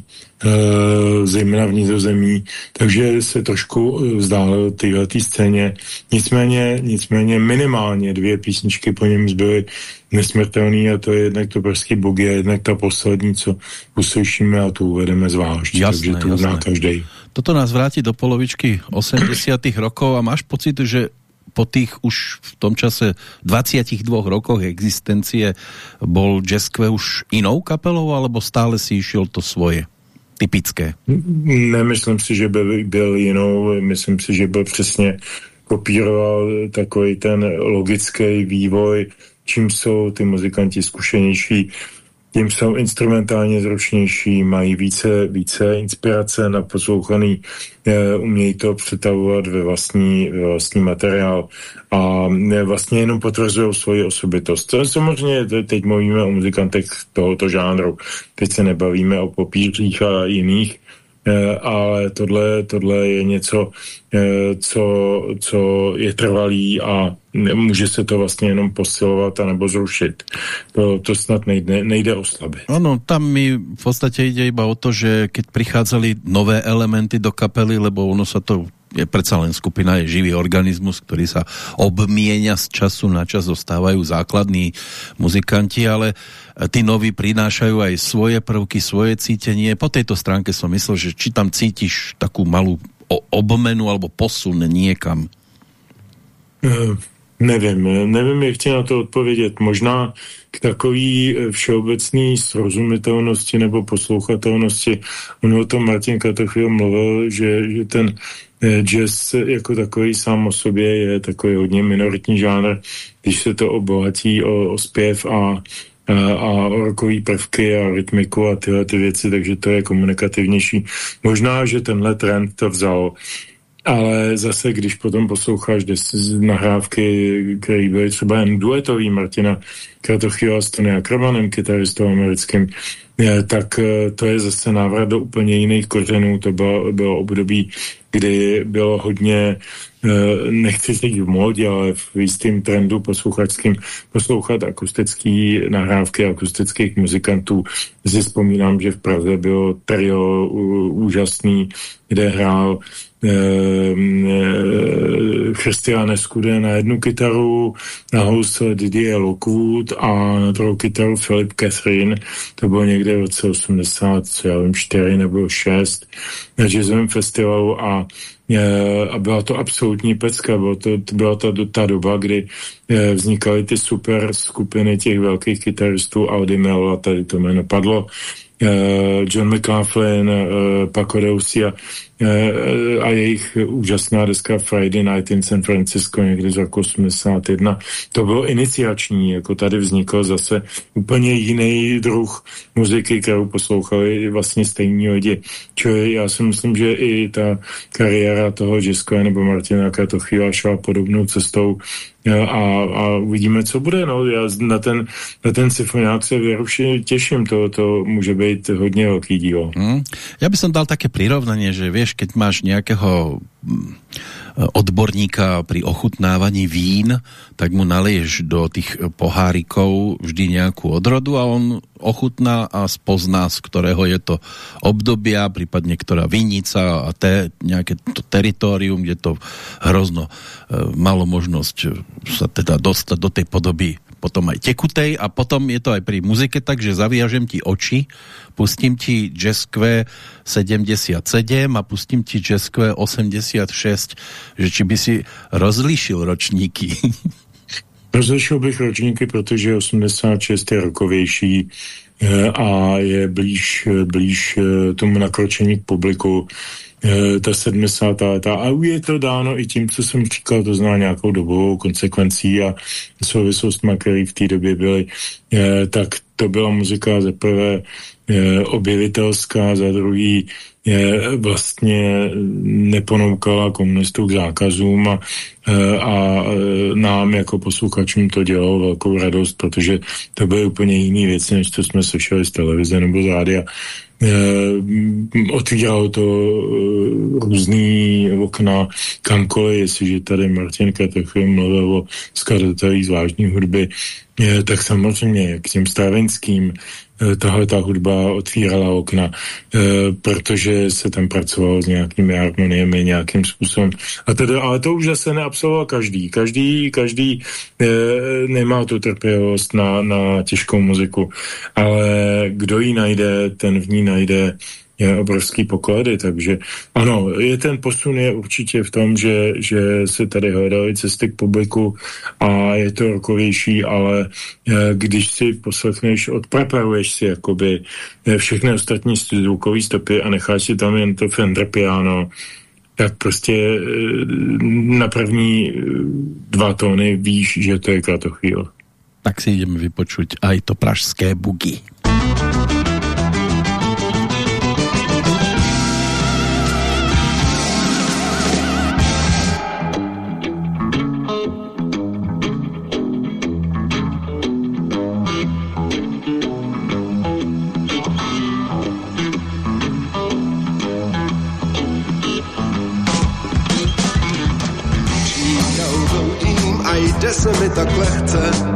zejména v Nizozemí, takže se trošku vzdálil téhle scéně. Nicméně, nicméně minimálně dvě písničky po něm zbyly nesmrtelný a to je jednak to bugy a jednak ta poslední, co uslyšíme a to uvedeme zvlášť, jasné, takže to uzná každý. Toto nás vrátí do polovičky 80 rokov a máš pocit, že po tých už v tom čase 22 rokoch existencie bol Jazzque už inou kapelou, alebo stále si išiel to svoje? Typické? Nemyslím si, že by byl jinou, myslím si, že byl přesně kopíroval takový ten logický vývoj, čím jsou ty muzikanti zkušenější, tím jsou instrumentálně zručnější, mají více, více inspirace na poslouchaný, e, umějí to přetavovat ve vlastní, ve vlastní materiál a e, vlastně jenom potvrzují svoji osobitost. To samozřejmě teď mluvíme o muzikantech tohoto žánru, teď se nebavíme o popířích a jiných, Eh, ale tohle, tohle je něco, eh, co, co je trvalý a může se to vlastně jenom posilovat anebo zrušit. To, to snad nejde, nejde oslabit. Ano, tam mi v podstatě jde iba o to, že keď přicházely nové elementy do kapely, lebo ono sa to je predsa len skupina, je živý organizmus, ktorý sa obmienia z času na čas, zostávajú základní muzikanti, ale tí noví prinášajú aj svoje prvky, svoje cítenie. Po tejto stránke som myslel, že či tam cítiš takú malú obmenu alebo posun niekam. Uh, Nevím, nevím, jak ti na to odpovědět. Možná k takový eh, všeobecný srozumitelnosti nebo poslouchatelnosti. On o tom Martin Katochvil mluvil, že, že ten jazz jako takový sám o sobě je takový hodně minoritní žánr, když se to obohatí o, o zpěv a a rokový prvky a rytmiku a tyhle ty věci, takže to je komunikativnější. Možná, že tenhle trend to vzal ale zase, když potom posloucháš nahrávky, které byly třeba jen duetový Martina Kratochyho s Tony Akrabanem, kytaristou americkým, tak eh, to je zase návrat do úplně jiných kořenů. To bylo, bylo období, kdy bylo hodně, eh, nechci říct v módě, ale v jistým trendu posluchačským poslouchat akustický nahrávky akustických muzikantů. Si vzpomínám, že v Praze bylo trio úžasný, kde hrál Ehm, eh, Christiane Skude na jednu kytaru, na housle Didier Lockwood a na druhou kytaru Philip Catherine. To bylo někde v roce 80, co já vím, 4 nebo 6 na jazzovém festivalu a eh, a byla to absolutní pecka, bylo to, to byla ta, ta doba, kdy eh, vznikaly ty super skupiny těch velkých kytaristů, Audi Mel a tady to jméno padlo, John McLaughlin, Paco Deusi a Eh, a jejich úžasná deska Friday Night in San Francisco někdy z roku 81. To bylo iniciační, jako tady vznikl zase úplně jiný druh muziky, kterou poslouchali vlastně stejní lidi. Čili já si myslím, že i ta kariéra toho Jiska nebo Martina Katochyla šla podobnou cestou a, a uvidíme, co bude. No. Já na ten, na ten symfoniák se věruši těším, to, to může být hodně velký díl. Hmm. Já bych dal také prirovnanie, že vieš, keď máš nějakého odborníka pri ochutnávaní vín, tak mu nalieš do tých pohárikov vždy nejakú odrodu a on ochutná a spozná, z ktorého je to obdobia, prípadne ktorá vinica a té, nejaké to teritorium, kde to hrozno e, malo možnosť sa teda dostať do tej podoby potom aj tekutej a potom je to aj pri muzike tak, že zaviažem ti oči, pustím ti jazzkve 77 a pustím ti jazzkve 86, že či by si rozlišil ročníky. *laughs* Rozlišil bych ročníky, protože 86 je rokovější eh, a je blíž, blíž eh, tomu nakročení k publiku ta 70. léta. A je to dáno i tím, co jsem říkal, to zná nějakou dobovou konsekvencí a souvislostma, které v té době byly, eh, tak to byla muzika za prvé eh, objevitelská, za druhý vlastně neponoukala komunistů k zákazům a, a nám jako posluchačům to dělalo velkou radost, protože to byly úplně jiné věci, než co jsme slyšeli z televize nebo z rádia. Eh, otvíralo to eh, různý okna kamkoliv, jestliže tady Martin Katechy mluvil o skladatelích zvláštní hudby, eh, tak samozřejmě k těm stravenským tahle ta hudba otvírala okna, e, protože se tam pracovalo s nějakými harmoniemi nějakým způsobem. A teda, ale to už zase neabsolvoval každý. Každý, každý e, nemá tu trpělivost na, na těžkou muziku, ale kdo ji najde, ten v ní najde obrovský poklady, takže ano, je ten posun je určitě v tom, že, že se tady hledaly cesty k publiku a je to rokovější, ale eh, když si poslechneš, odpreparuješ si jakoby eh, všechny ostatní zvukové stopy a necháš si tam jen to Fender piano, tak prostě eh, na první dva tóny víš, že to je kratochvíl. Tak si jdeme vypočuť aj to pražské bugy. Tak lehce. Tmu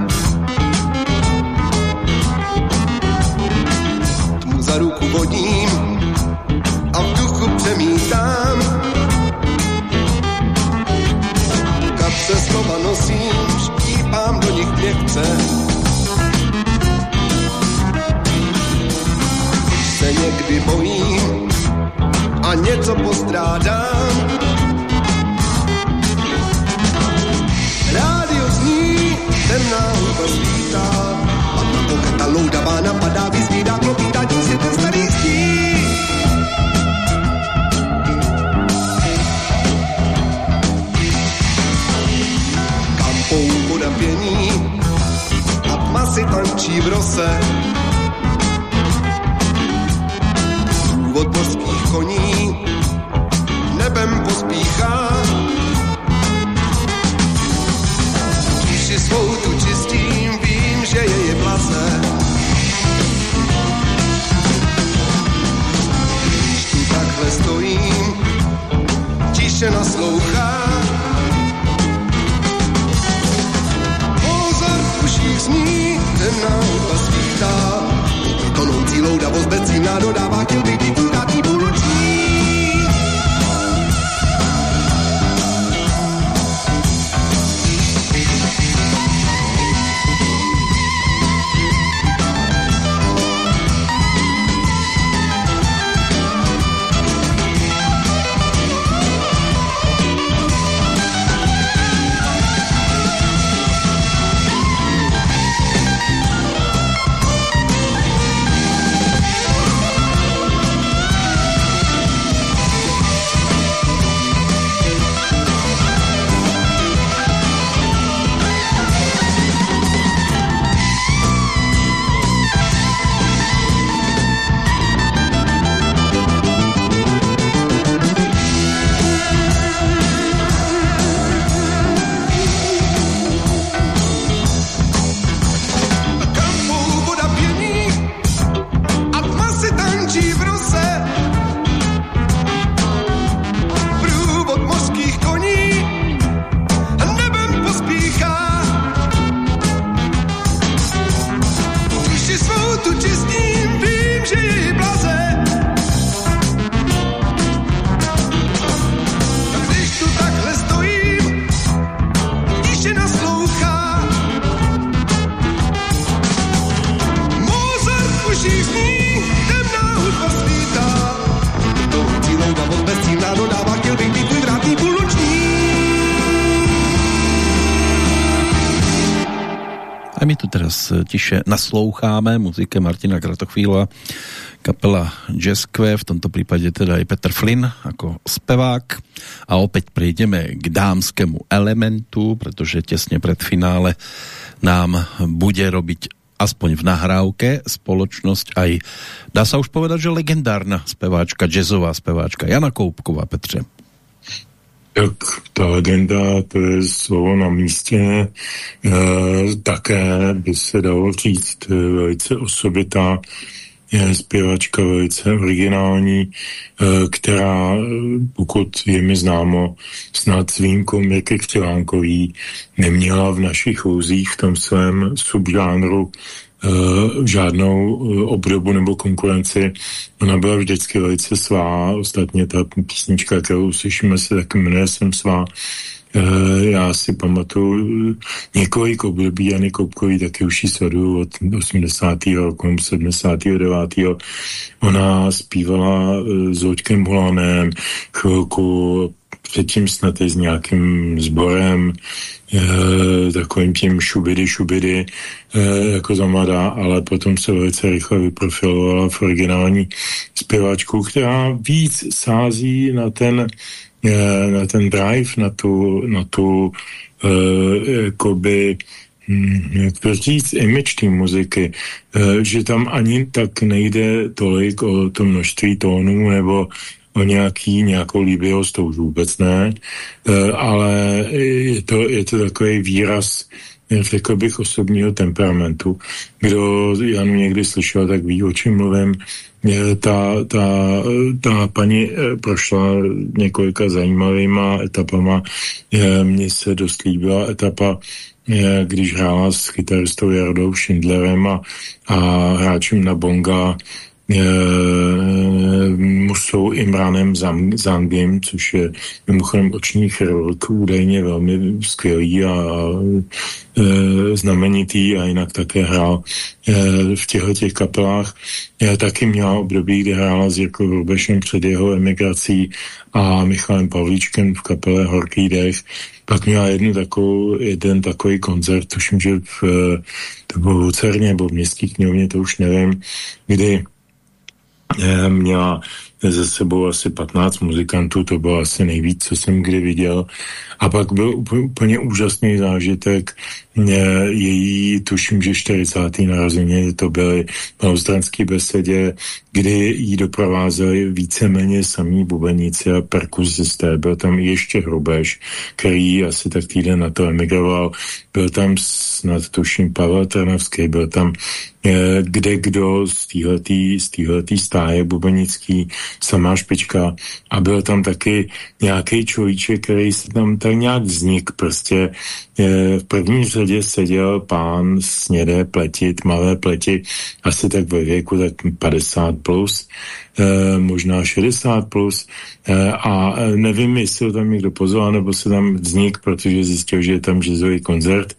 tiše nasloucháme muzike Martina Kratochvíla, kapela Jazzque, v tomto případě teda i Petr Flynn jako spevák a opět přejdeme k dámskému elementu, protože těsně před finále nám bude robiť aspoň v nahrávke spoločnosť aj, dá sa už povedať, že legendárna speváčka, jazzová speváčka Jana Koupková, Petře. Tak ta legenda, to je slovo na místě, také by se dalo říct e, velice osobitá je zpěvačka velice originální, která, pokud je mi známo, snad s výjimkou Mirky Křivánkový, neměla v našich úzích v tom svém subžánru žádnou obdobu nebo konkurenci. Ona byla vždycky velice svá, ostatně ta písnička, kterou uslyšíme, se tak jmenuje Jsem svá. Uh, já si pamatuju několik období Jany Koupkový, taky už ji sleduju od 80. roku, 79. Ona zpívala uh, s Hoďkem Hulanem chvilku, předtím snad s nějakým sborem, e, takovým tím šubidy, šubidy, e, jako za mladá, ale potom se velice rychle vyprofilovala v originální zpěvačku, která víc sází na ten, na ten drive, na tu, na tu e, jakoby, hm, jak to říct, image té muziky, že tam ani tak nejde tolik o to množství tónů nebo o nějaký, nějakou líbivost, to už vůbec ne, e, ale je to, je to takový výraz, řekl bych, osobního temperamentu. Kdo Janu někdy slyšel, tak ví, o čem mluvím. Ta, ta, ta paní e, prošla několika zajímavýma etapama. Mně se dost líbila etapa, když hrála s kytaristou Jardou Schindlerem a, a hráčem na bonga Eh, Musou Imranem Zangim, což je mimochodem oční chirurg, údajně velmi skvělý a e, znamenitý a jinak také hrál e, v těchto těch kapelách. Já taky měla období, kdy hrála s Jirkou Hrubešem před jeho emigrací a Michalem Pavlíčkem v kapele Horký dech. Pak měla jednu takovou, jeden takový koncert, tuším, že v, to bylo v Lucerně nebo v městských knihovně, to už nevím, kdy Eh, měla ze sebou asi 15 muzikantů, to bylo asi nejvíc, co jsem kdy viděl. A pak byl úplně úžasný zážitek její, tuším, že 40. narozeniny to byly na Ostranské besedě, kdy jí doprovázeli víceméně samý bubeníci a perkusisté. Byl tam ještě Hrubeš, který asi tak týden na to emigroval. Byl tam snad, tuším, Pavel Trnavský, byl tam eh, kde kdo z téhletý, z téhletý stáje bubenický, samá špička a byl tam taky nějaký človíček, který se tam tak nějak vznik prostě v první řadě seděl pán snědé pleti, tmavé pleti, asi tak ve věku tak 50 plus, eh, možná 60 plus. Eh, a eh, nevím, jestli ho tam někdo pozval, nebo se tam vznik, protože zjistil, že je tam jazzový koncert,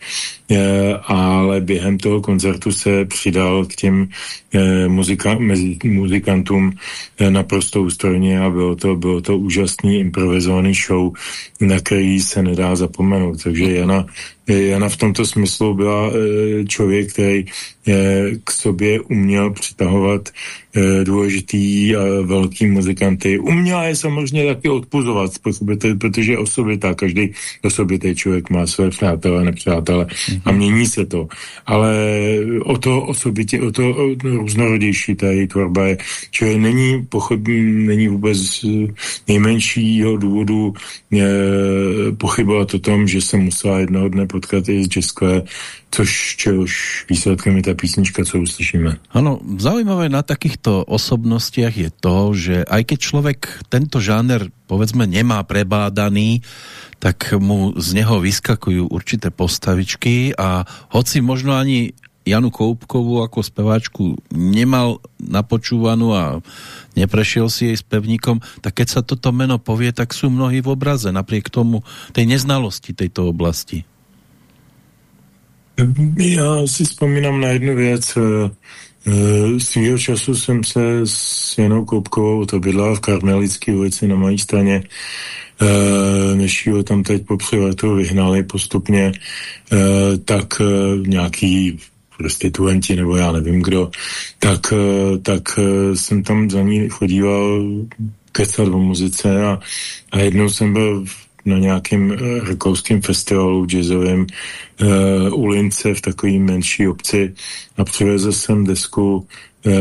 eh, ale během toho koncertu se přidal k těm eh, muzika, mezi, muzikantům eh, naprosto ústrojně a bylo to, bylo to úžasný improvizovaný show, na který se nedá zapomenout, takže Jana Jana v tomto smyslu byla eh, člověk, který eh, k sobě uměl přitahovat eh, důležitý a velký muzikanty. Uměla je samozřejmě taky odpuzovat, protože osobitá, každý osobitý člověk má své přátelé, nepřátelé a mění se to. Ale o to osobitě, o to různorodější ta její tvorba je, že není pochybný, není vůbec nejmenšího důvodu pochybovat o tom, že se musela jednoho dne potkat i České, což čehož výsledkem je ta písnička, co uslyšíme. Ano, zaujímavé na takýchto osobnostiach je to, že aj keď člověk tento žáner povedzme nemá prebádaný, tak mu z něho vyskakují určité postavičky a hoci možno ani Janu Koupkovú ako speváčku nemal napočúvanú a neprešiel si jej s pevníkom, tak keď sa toto meno povie, tak sú mnohí v obraze, napriek tomu tej neznalosti tejto oblasti. Já si vzpomínám na jednu věc. Eh, eh, svýho času jsem se s Janou Koupkovou, to bydla v Karmelické ulici na mojí straně, eh, než ho tam teď po přivatu vyhnali postupně, tak nějaký prostituenti nebo já nevím kdo, tak, tak jsem tam za ní chodíval kecat o muzice a, a jednou jsem byl na nějakém rakouském festivalu jazzovém uh, u Lince v takové menší obci a přivezl jsem desku uh,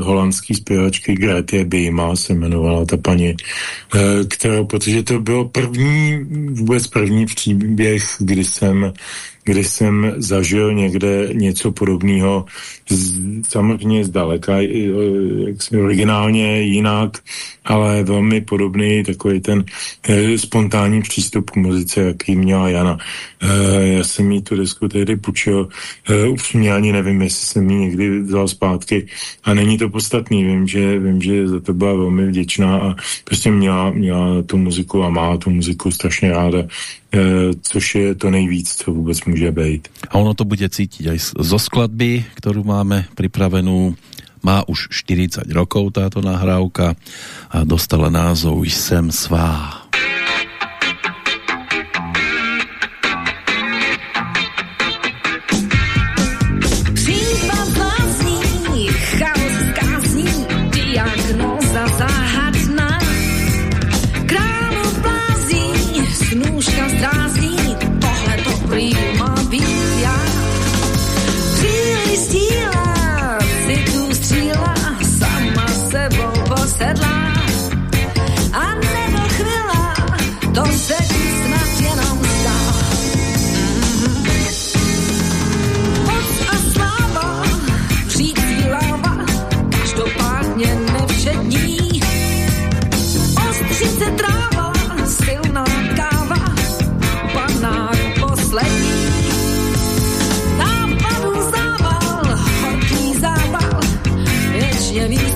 holandský zpěvačky Grete Bima se jmenovala ta paní, uh, kterou, protože to bylo první, vůbec první příběh, kdy jsem kdy jsem zažil někde něco podobného, samozřejmě zdaleka, originálně jinak, ale velmi podobný, takový ten eh, spontánní přístup k muzice, jaký měla Jana. Eh, já jsem jí tu desku tehdy půjčil, eh, upřímně ani nevím, jestli jsem ji někdy vzal zpátky a není to podstatný, vím, že, vím, že za to byla velmi vděčná a prostě měla, měla tu muziku a má tu muziku strašně ráda což je to nejvíc, co vůbec může být. A ono to bude cítit aj zo skladby, kterou máme připravenou. Má už 40 rokov táto nahrávka a dostala názov Jsem svá.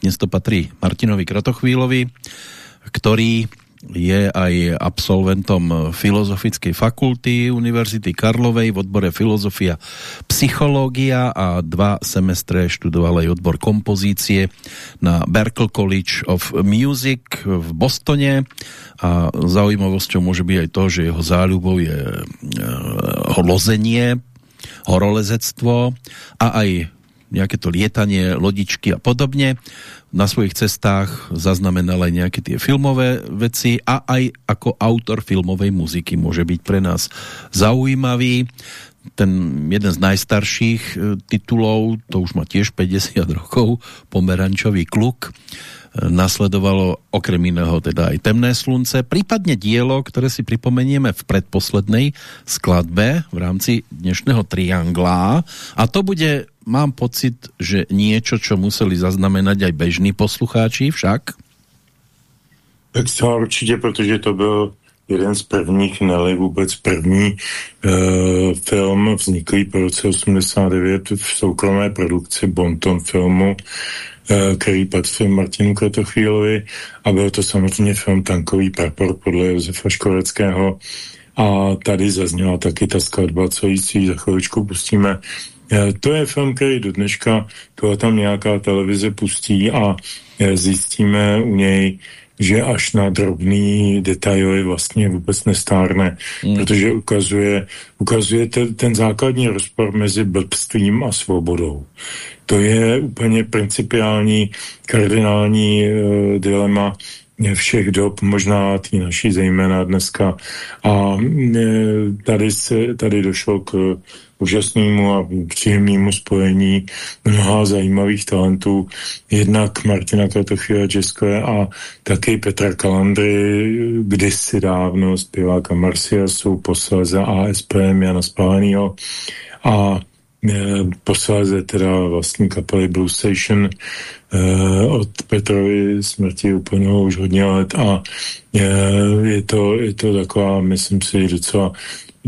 Dnes to patrí Martinovi Kratochvílovi, ktorý je aj absolventom Filozofickej fakulty Univerzity Karlovej v odbore filozofia psychológia a dva semestre študoval aj odbor kompozície na Berklee College of Music v Bostone. A zaujímavosťou môže byť aj to, že jeho záľubou je e, lozenie, horolezectvo a aj nejaké to lietanie, lodičky a podobne na svojich cestách zaznamenal aj nejaké tie filmové veci a aj ako autor filmovej muziky môže byť pre nás zaujímavý. Ten jeden z najstarších e, titulov, to už má tiež 50 rokov, Pomerančový kluk, nasledovalo okrem iného teda aj Temné slunce, prípadne dielo, ktoré si pripomenieme v predposlednej skladbe v rámci dnešného triangla a to bude mám pocit, že niečo, čo museli zaznamenať aj bežní poslucháči však? Tak to určitě, protože to byl jeden z prvních, neli vůbec první uh, film vzniklý po roce 89 v soukromé produkci Bonton filmu, který patřil Martinu Kratochvílovi a byl to samozřejmě film Tankový prapor podle Josefa Škoreckého a tady zazněla taky ta skladba, co ji za chviličku pustíme. Eh, to je film, který do dneška tam nějaká televize pustí a eh, zjistíme u něj, že až na drobný detaily vlastně vůbec nestárne, mm. protože ukazuje, ukazuje te, ten základní rozpor mezi blbstvím a svobodou. To je úplně principiální, kardinální uh, dilema všech dob, možná tý naší zejména dneska. A tady, se, tady došlo k úžasnému a příjemnému spojení mnoha zajímavých talentů. Jednak Martina Kratochvíla Českové a taky Petra Kalandry, kdysi dávno zpěváka Marciasu, posléze ASPM Jana Spálenýho a e, posléze teda vlastní kapely Blue Station e, od Petrovy smrti úplně už hodně let a je, je, to, je to taková, myslím si, docela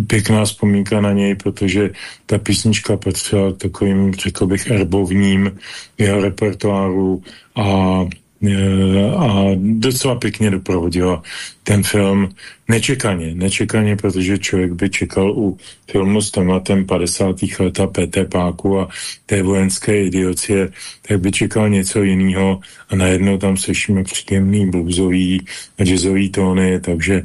pěkná vzpomínka na něj, protože ta písnička patřila takovým, řekl bych, erbovním jeho repertoáru a, e, a docela pěkně doprovodila ten film nečekaně, nečekaně, protože člověk by čekal u filmu s tématem 50. let a PT Páku a té vojenské idiocie, tak by čekal něco jiného a najednou tam slyšíme příjemný bluesový a jazzový tóny, takže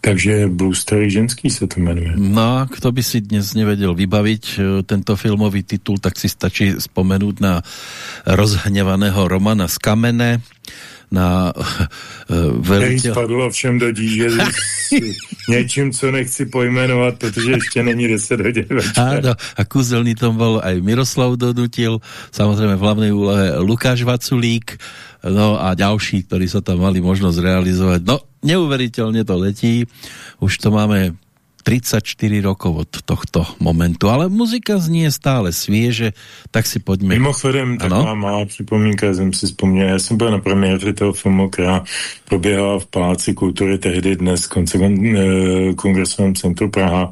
takže Bluestery ženský se to jmenuje. No, kto by si dnes nevedel vybaviť e, tento filmový titul, tak si stačí spomenúť na rozhněvaného Romana z Kamene, na uh, velitel... spadlo všem do díže *laughs* něčím, co nechci pojmenovat, protože ještě není 10 hodin Áno, a kúzelný tom bol aj Miroslav Donutil, samozrejme v hlavnej úlohe Lukáš Vaculík, no a ďalší, ktorí sa tam mali možnosť realizovať. No, neuveriteľne to letí. Už to máme 34 rokov od tohto momentu, ale muzika znie stále svieže, tak si poďme... Mimochodem, taková malá připomínka, jsem si vzpomněl, já jsem byl na premiéře toho filmu, která proběhala v Paláci kultury tehdy dnes, konce eh, kongresovém centru Praha.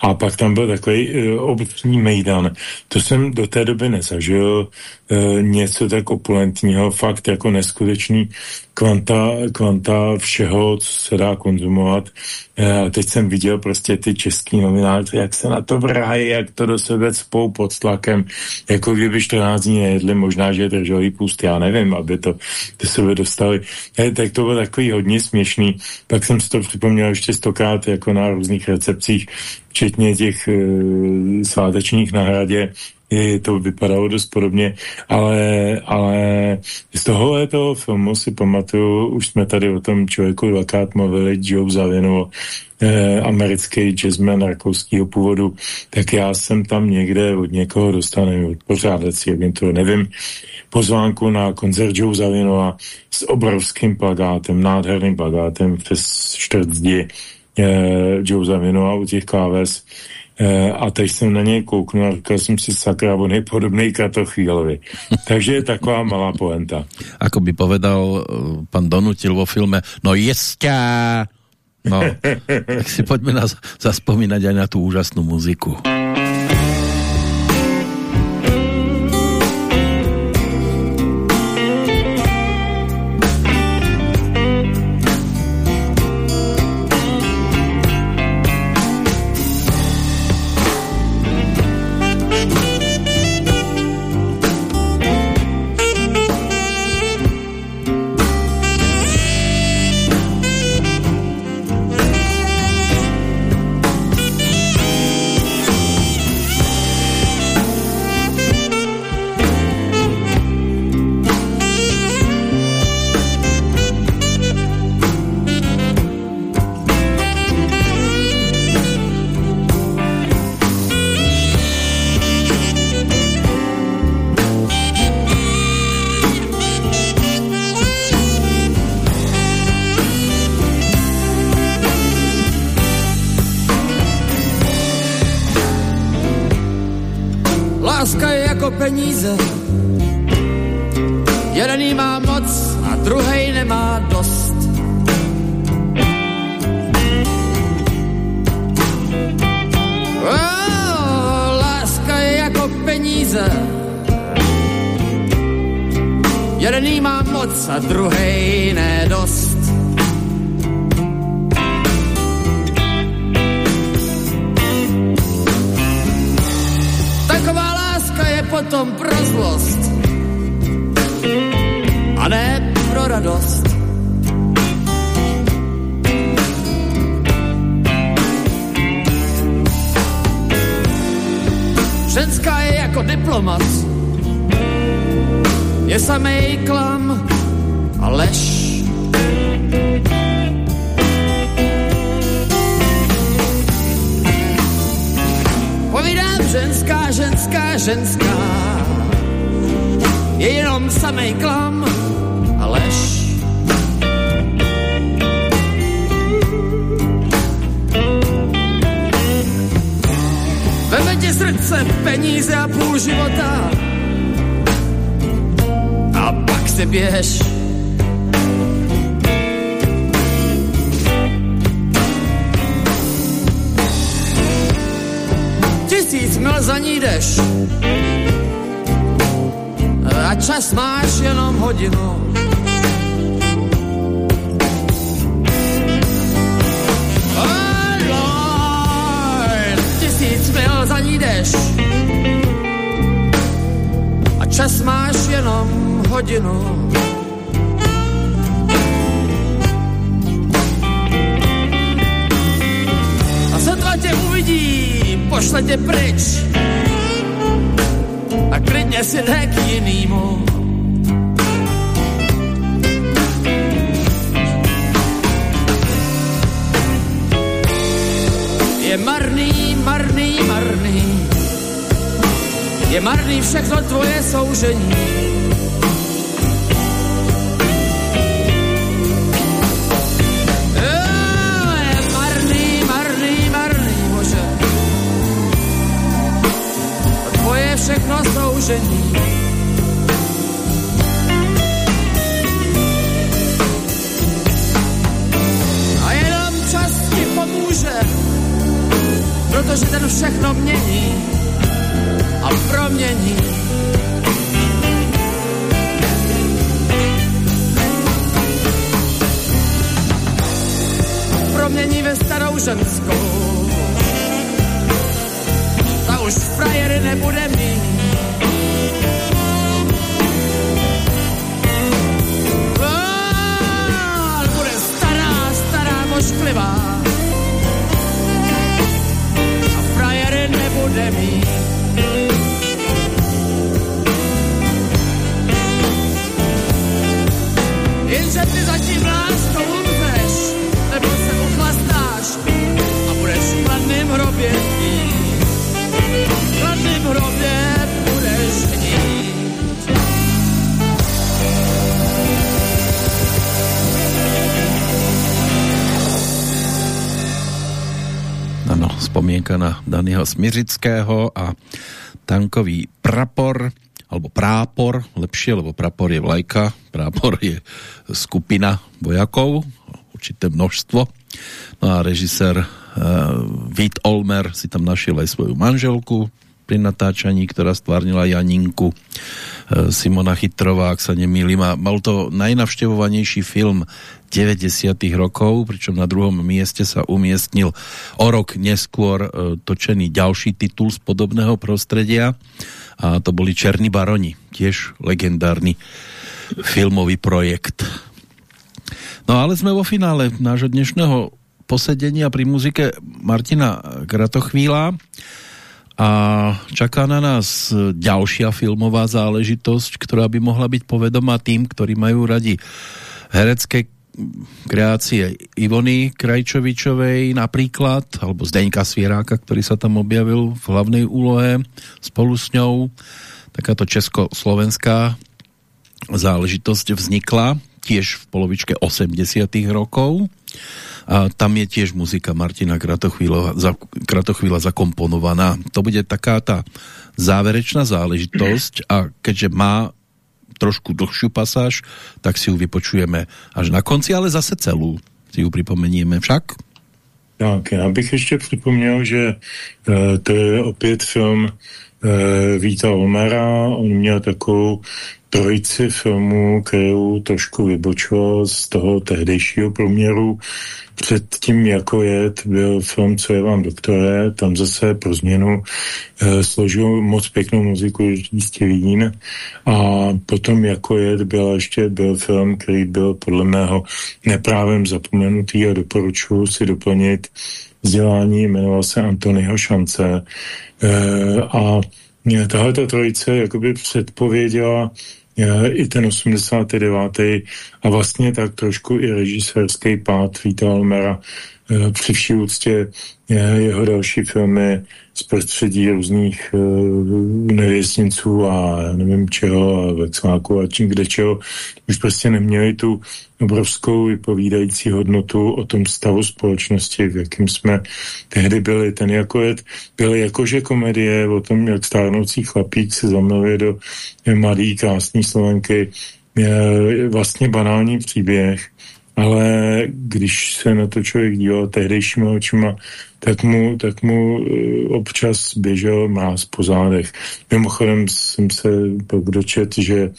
A pak tam byl takový uh, obecný mejdan. To jsem do té doby nezažil, uh, něco tak opulentního, fakt jako neskutečný kvanta, kvanta všeho, co se dá konzumovat. Uh, teď jsem viděl prostě ty český novináři, jak se na to vrhají, jak to do sebe spou pod tlakem, jako kdyby 14 dní nejedli, možná, že drželi půst, já nevím, aby to do sebe dostali. E, tak to bylo takový hodně směšný. Pak jsem si to připomněl ještě stokrát jako na různých recepcích, včetně těch e, svátečních na hradě, je, to vypadalo dost podobně, ale, ale z tohohle toho filmu si pamatuju, už jsme tady o tom člověku dvakrát mluvili, Joe Zavino, eh, americký jazzman rakouského původu, tak já jsem tam někde od někoho dostal, nevím, od pořádací agentury, nevím, pozvánku na koncert Joe Zavinova s obrovským plagátem, nádherným plagátem přes čtvrt zdi eh, Joe Zavinova u těch kláves. Eh, a teď jsem na něj kouknul a říkal jsem si, sakra, on je podobný Kratochvílovi. *laughs* Takže je taková malá poenta. Ako by povedal eh, pan Donutil vo filme, no jestě. No, *laughs* tak si pojďme zaspomínať aj na tú úžasnú muziku. Čas máš jenom hodinu. Oh Lord, a čas máš jenom hodinu. A sotva tě uvidí, pošle tě pryč a klidně si jde k jinýmu. Je marný, marný, marný, je marný všechno tvoje soužení. Všechno soužení. A jenom čas ti pomůže, protože ten všechno mění a promění. Promění ve starou ženskou. Ta už frajery nebude mít. Stará, mošklivá. A frajery nebude mít. Spomienka na Daniho Smiřického a tankový prapor, alebo prápor, lepšie, lebo prapor je vlajka, prápor je skupina vojakov, určité množstvo. No a režisér uh, Vít Olmer si tam našiel aj svoju manželku pri natáčaní, ktorá stvárnila Janinku. Uh, Simona Chytrová, ak sa nemýlim, a mal to najnavštevovanejší film 90. rokov, pričom na druhom mieste sa umiestnil o rok neskôr e, točený ďalší titul z podobného prostredia a to boli Černí baroni, tiež legendárny filmový projekt. No ale sme vo finále nášho dnešného posedenia pri muzike Martina Kratochvíla a čaká na nás ďalšia filmová záležitosť, ktorá by mohla byť povedomá tým, ktorí majú radi herecké kreácie Ivony Krajčovičovej napríklad, alebo Zdeňka Svieráka, ktorý sa tam objavil v hlavnej úlohe spolu s ňou. Takáto česko-slovenská záležitosť vznikla tiež v polovičke 80 rokov. A tam je tiež muzika Martina Kratochvíla, za, zakomponovaná. To bude taká tá záverečná záležitosť a keďže má trošku dlhšiu pasáž, tak si ju vypočujeme až na konci, ale zase celú si ju pripomenieme však. Tak, já bych ještě připomněl, že e, to je opět film e, Víta Omera. On měl takovou trojici filmů, kterou trošku vybočilo z toho tehdejšího průměru. Před tím jako je, byl film Co je vám doktore, tam zase pro změnu e, složil moc pěknou muziku jistě Vín a potom jako je byl ještě byl film, který byl podle mého neprávem zapomenutý a doporučuji si doplnit vzdělání, jmenoval se Antonyho Šance e, a tahle ta trojice jakoby předpověděla i ten 89. a vlastně tak trošku i režisérský pád Víta Olmera eh, při vší úctě jeho další filmy z prostředí různých uh, nevěstniců a nevím čeho a vexáku a čím kde čeho, už prostě neměli tu obrovskou vypovídající hodnotu o tom stavu společnosti, v jakým jsme tehdy byli. Ten jako je, byl jakože komedie o tom, jak stárnoucí chlapík se zamiluje do mladý, krásný slovenky, je vlastně banální příběh, ale když se na to člověk díval tehdejšíma očima, tak mu, tak mu eh, občas běžel más po zádech. Mimochodem jsem se pak dočet, že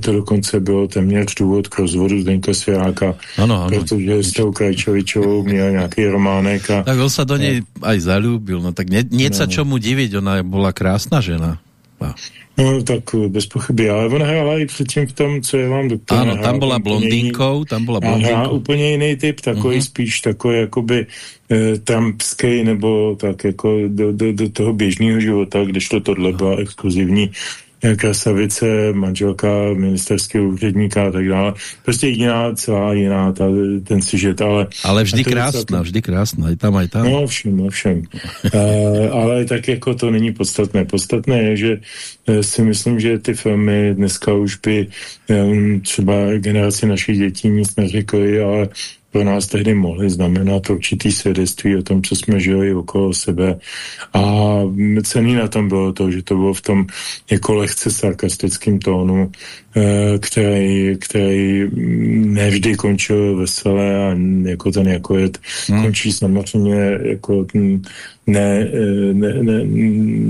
to dokonce bylo téměř důvod k rozvodu Zdeňka Svěráka, ano, ano. protože s tou Krajčovičovou měl nějaký románek. A, tak on se do něj aj zalúbil, no tak nie, no. čemu diviť, ona byla krásná žena. No. No, tak bez pochyby, ale ona hrála i předtím v tom, co je vám doktor. Ano, tam byla blondýnkou, tam byla blondýnkou. úplně jiný typ, takový uh-huh. spíš takový jakoby e, trampský, nebo tak jako do, do, do toho běžného života, když to tohle byla exkluzivní krasavice, manželka ministerského úředníka a tak dále. Prostě jiná, celá jiná ta, ten sižet, ale... Ale vždy krásná, vždy krásná, i tam, i tam. No všem, no všem. uh, *laughs* ale tak jako to není podstatné. Podstatné je, že uh, si myslím, že ty filmy dneska už by um, třeba generaci našich dětí nic neřekli, ale pro nás tehdy mohly znamenat určitý svědectví o tom, co jsme žili okolo sebe. A cený na tom bylo to, že to bylo v tom jako lehce sarkastickým tónu, eh, který, který nevždy končil veselé a jako ten jako je, hmm. končí samozřejmě jako ne, ne, ne,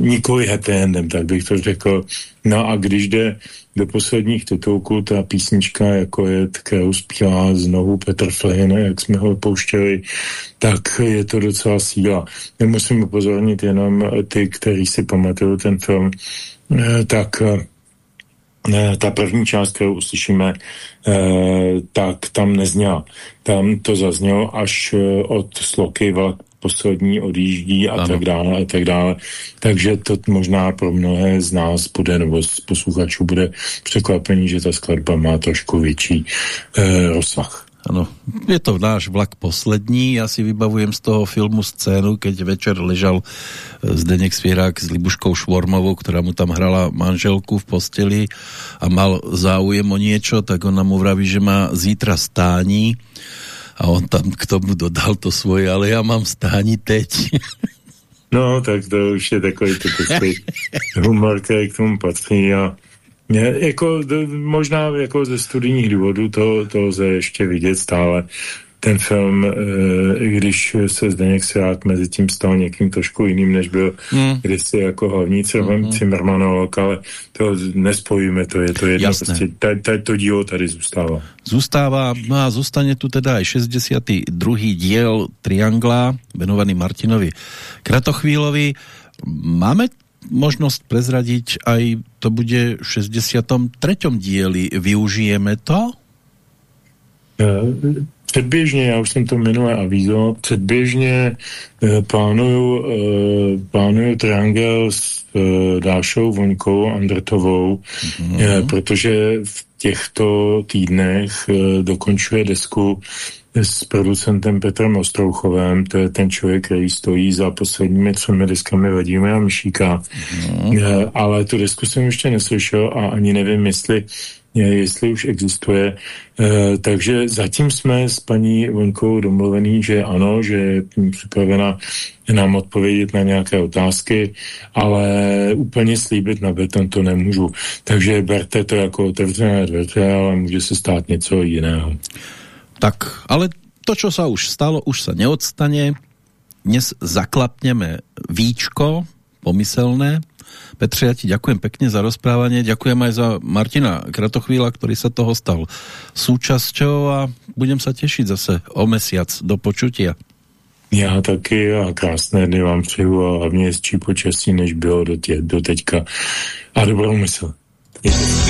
nikoli happy endem, tak bych to řekl. No a když jde do posledních titulků ta písnička, jako je, kterou zpívá znovu Petr Flynn, jak jsme ho pouštěli, tak je to docela síla. Nemusím upozornit jenom ty, kteří si pamatují ten film, eh, tak eh, ta první část, kterou uslyšíme, eh, tak tam nezněla. Tam to zaznělo až od sloky Vlak poslední odjíždí a ano. tak dále a tak dále. Takže to možná pro mnohé z nás bude, nebo z posluchačů bude překvapení, že ta skladba má trošku větší eh, rozsah. Ano, je to náš vlak poslední. Já si vybavujem z toho filmu scénu, keď večer ležal eh, Zdeněk Svierák s Libuškou Švormovou, která mu tam hrala manželku v posteli a mal záujem o niečo, tak ona mu vraví, že má zítra stání a on tam k tomu dodal to svoje, ale já mám stání teď. *laughs* No, tak to už je takový typický humor, který k tomu patří a mě, jako, možná jako ze studijních důvodů to, to lze ještě vidět stále ten film, e, i když se Zdeněk Sirák mezi tím stal někým trošku jiným, než byl hmm. kdysi jako hlavní hmm. Cimmermanolog, ale to nespojíme, to je to jedno, Jasné. prostě ta, ta, to dílo tady zůstává. Zůstává, no a zůstane tu teda i 62. díl Triangla, venovaný Martinovi Kratochvílovi. Máme možnost prezradiť aj to bude v 63. dieli. Využijeme to? Uh, Předběžně, já už jsem to minule avízo, předběžně eh, plánuju, eh, plánuju triangel s eh, Dášou Voňkou Andrtovou, mm-hmm. eh, protože v těchto týdnech eh, dokončuje desku s producentem Petrem Ostrouchovem, to je ten člověk, který stojí za posledními třemi diskami Vladimira Myšíka, mm. ale tu desku jsem ještě neslyšel a ani nevím, jestli jestli už existuje. E, takže zatím jsme s paní Vonkou domluvený, že ano, že je připravena nám odpovědět na nějaké otázky, ale úplně slíbit na beton to nemůžu. Takže berte to jako otevřené dveře, ale může se stát něco jiného. Tak, ale to, čo sa už stalo, už sa neodstane. Dnes zaklapneme víčko pomyselné. Petře, ja ti ďakujem pekne za rozprávanie, ďakujem aj za Martina Kratochvíla, ktorý sa toho stal súčasťou a budem sa tešiť zase o mesiac do počutia. Já taky a krásné dny vám přeju a hlavně hezčí počasí, než bylo do, tě, do teďka. A dobrou mysl. Děkujeme.